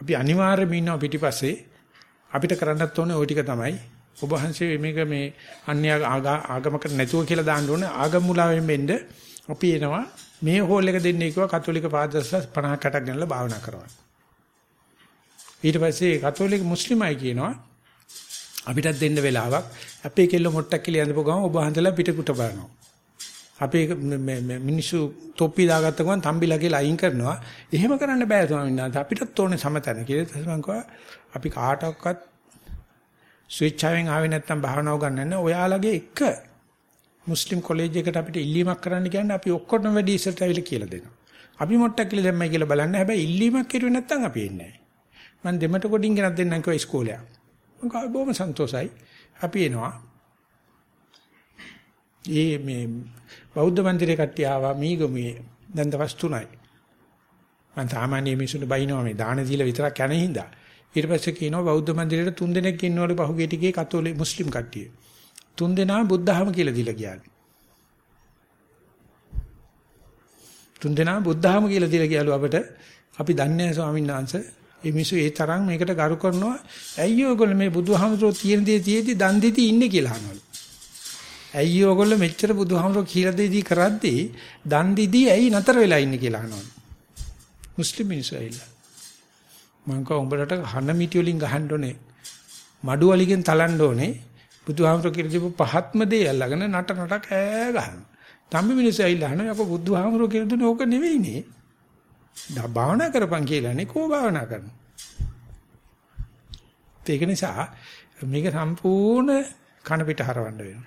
A: අපි අනිවාර්යයෙන්ම ඉන්නවා පිටිපස්සේ අපිට කරන්නත් ඕනේ ওই ටික තමයි ඔබ වහන්සේ මේක මේ අන්‍ය ආගමකට නැතුව කියලා දාන්න ඕනේ. ආගම මුලාවෙන් වෙන්න අපි එනවා. මේ හෝල් එක දෙන්නේ කිව්වා කතෝලික පාදර්ශලා 50 60ක් ගෙනලා භාවනා කරනවා ඊට පස්සේ කතෝලික මුස්ලිමයි කියනවා. අපිටත් දෙන්න වෙලාවක්. අපේ කෙල්ල මොට්ටක් කියලා යඳපු ගමන් ඔබ හන්දලා පිටකුට බලනවා. අපේ මිනිස්සු තොප්පි දාගත්ත ගමන් තම්බිලා කියලා අයින් කරනවා. එහෙම කරන්න බෑ ස්වාමීන් වහන්සේ. අපිටත් ඕනේ සමතන කියලා. මම කිව්වා. අපි කාටවත් ස්විච්චාවෙන් ආවේ නැත්තම් භාවනාව ගන්න නැහැ. ඔයාලගේ එක මුස්ලිම් කොලෙජ් එකට අපිට ඉල්ලීමක් කරන්න කියන්නේ අපි ඔක්කොටම වැඩි ඉස්සරට ඇවිල්ලා කියලා දෙනවා. අපි මොට්ටක් කියලා දැම්මයි කියලා බලන්න. හැබැයි ඉල්ලීමක් කරුවේ නැත්තම් අපි එන්නේ නැහැ. මම දෙමට කොටින් ගෙනත් දෙන්නම් කිව්වා ඉස්කෝලේ. මම කව බොහොම සන්තෝසයි. අපි එනවා. ඒ මේ බෞද්ධ මන්දිරේ කට්ටිය ආවා මීගමුවේ. දැන් දවස් 3යි. මම සාමාන්‍ය මිනිස්සුන්ට බයිනවා මේ දාන දීලා විතරක් යන හින්දා. ඊට පස්සේ කියනවා බෞද්ධ මන්දිරේට තුන් දෙනෙක් ඉන්නවලු පහුගිය ටිකේ කතෝලික මුස්ලිම් කට්ටිය. තුන් දෙනා බුද්ධහම කියලා දීලා ගියාලු. තුන් දෙනා බුද්ධහම කියලා දීලා ගියාලු අපිට අපි දන්නේ නැහැ ස්වාමීන් වහන්සේ ඒ මිනිස්සු ඒ තරම් මේකට ගරු කරනවා. ඇයි ඔයගොල්ලෝ මේ බුදුහාමුදුරුවෝ තියෙන දේ තියේදී දන් දෙති ඉන්නේ කියලා අහනවලු. ඇයි ඔයගොල්ලෝ මෙච්චර බුදුහාමුදුරුවෝ කියලා දෙදී කරද්දී දන් දෙදී ඇයි නතර වෙලා ඉන්නේ කියලා අහනවලු. මුස්ලිම් මිනිස්සු ඇවිල්ලා. මං කව උඹලට හන මිටි වලින් ගහන්න ඕනේ. මඩු වලිගෙන් තලන්න ඕනේ. බුදුහාමුදුරුවෝ කියලා දීපු පහත්ම දේ අල්ලගෙන නට නට කෑ ගහනවා. තම්බි මිනිස්සු ඇවිල්ලා අහනවා යකෝ බුදුහාමුදුරුවෝ කියලා දුන්නේ ඕක නෙවෙයිනේ. දා භාවනා කරපන් කියලානේ කෝ භාවනා කරනවා. ඒක නිසා මේක සම්පූර්ණ කන පිට හරවන්න වෙනවා.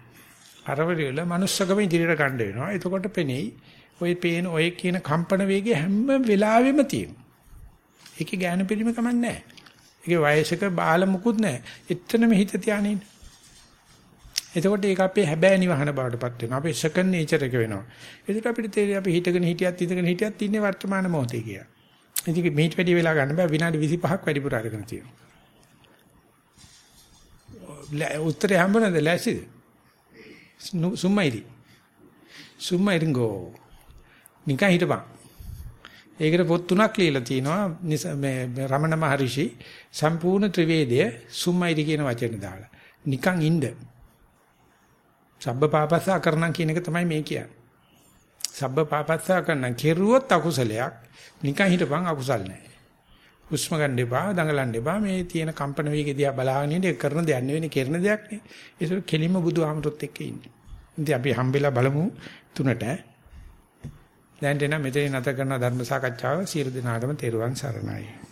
A: හරවලි වල manussකම ඉදිරියට ගන්න වෙනවා. එතකොට පෙනෙයි ඔය පේන ඔය කියන කම්පන වේගය හැම වෙලාවෙම තියෙනවා. ඒකේ ඥාන පිළිම කමක් නැහැ. ඒකේ වයසක බාල මුකුත් නැහැ. එතනම හිත තියාගෙන ඉන්න. එතකොට ඒක අපේ හැබෑ නිවහන බවටපත් වෙනවා. අපේ සෙකන්ඩ් නේචර් එක වෙනවා. ඒකට අපිට තේරෙයි අපි හිතගෙන හිටියත් ඉඳගෙන හිටියත් ඉන්නේ වර්තමාන මොහොතේ කියලා. ඉතින් මේට වැඩි වෙලා ගන්න බෑ විනාඩි 25ක් වැඩිපුර අරගෙන තියෙනවා. උත්තරේ හම්බුනද ලෑස්තිද? සුම්මයිරි. සුම්මයිරින්ගෝ. නිකන් හිටපන්. ඒකට පොත් තුනක් ලියලා තිනවා මේ රමණ මහරිෂි සම්පූර්ණ ත්‍රිවේදය සුම්මයිරි කියන වචනේ දාලා. නිකන් ඉන්න. සබ්බ පාපස්සා කරනම් කියන එක තමයි මේ කියන්නේ. සබ්බ පාපස්සා කරනම් කෙරුවොත් අකුසලයක් නිකන් හිටපන් අකුසල් නැහැ. හුස්ම ගන්න එපා දඟලන්න එපා මේ තියෙන කම්පන වේගය දිහා බලාගෙන ඉන්න කරන දෙයක් නෙවෙයි කරන දෙයක් නේ. ඒක කෙලින්ම බුදුහාමරොත් එක්ක ඉන්නේ. ඉතින් අපි හම්බෙලා බලමු තුනට. දැන් එන මෙතන නැත කරන ධර්ම සාකච්ඡාව සියලු දෙනාටම තෙරුවන් සරණයි.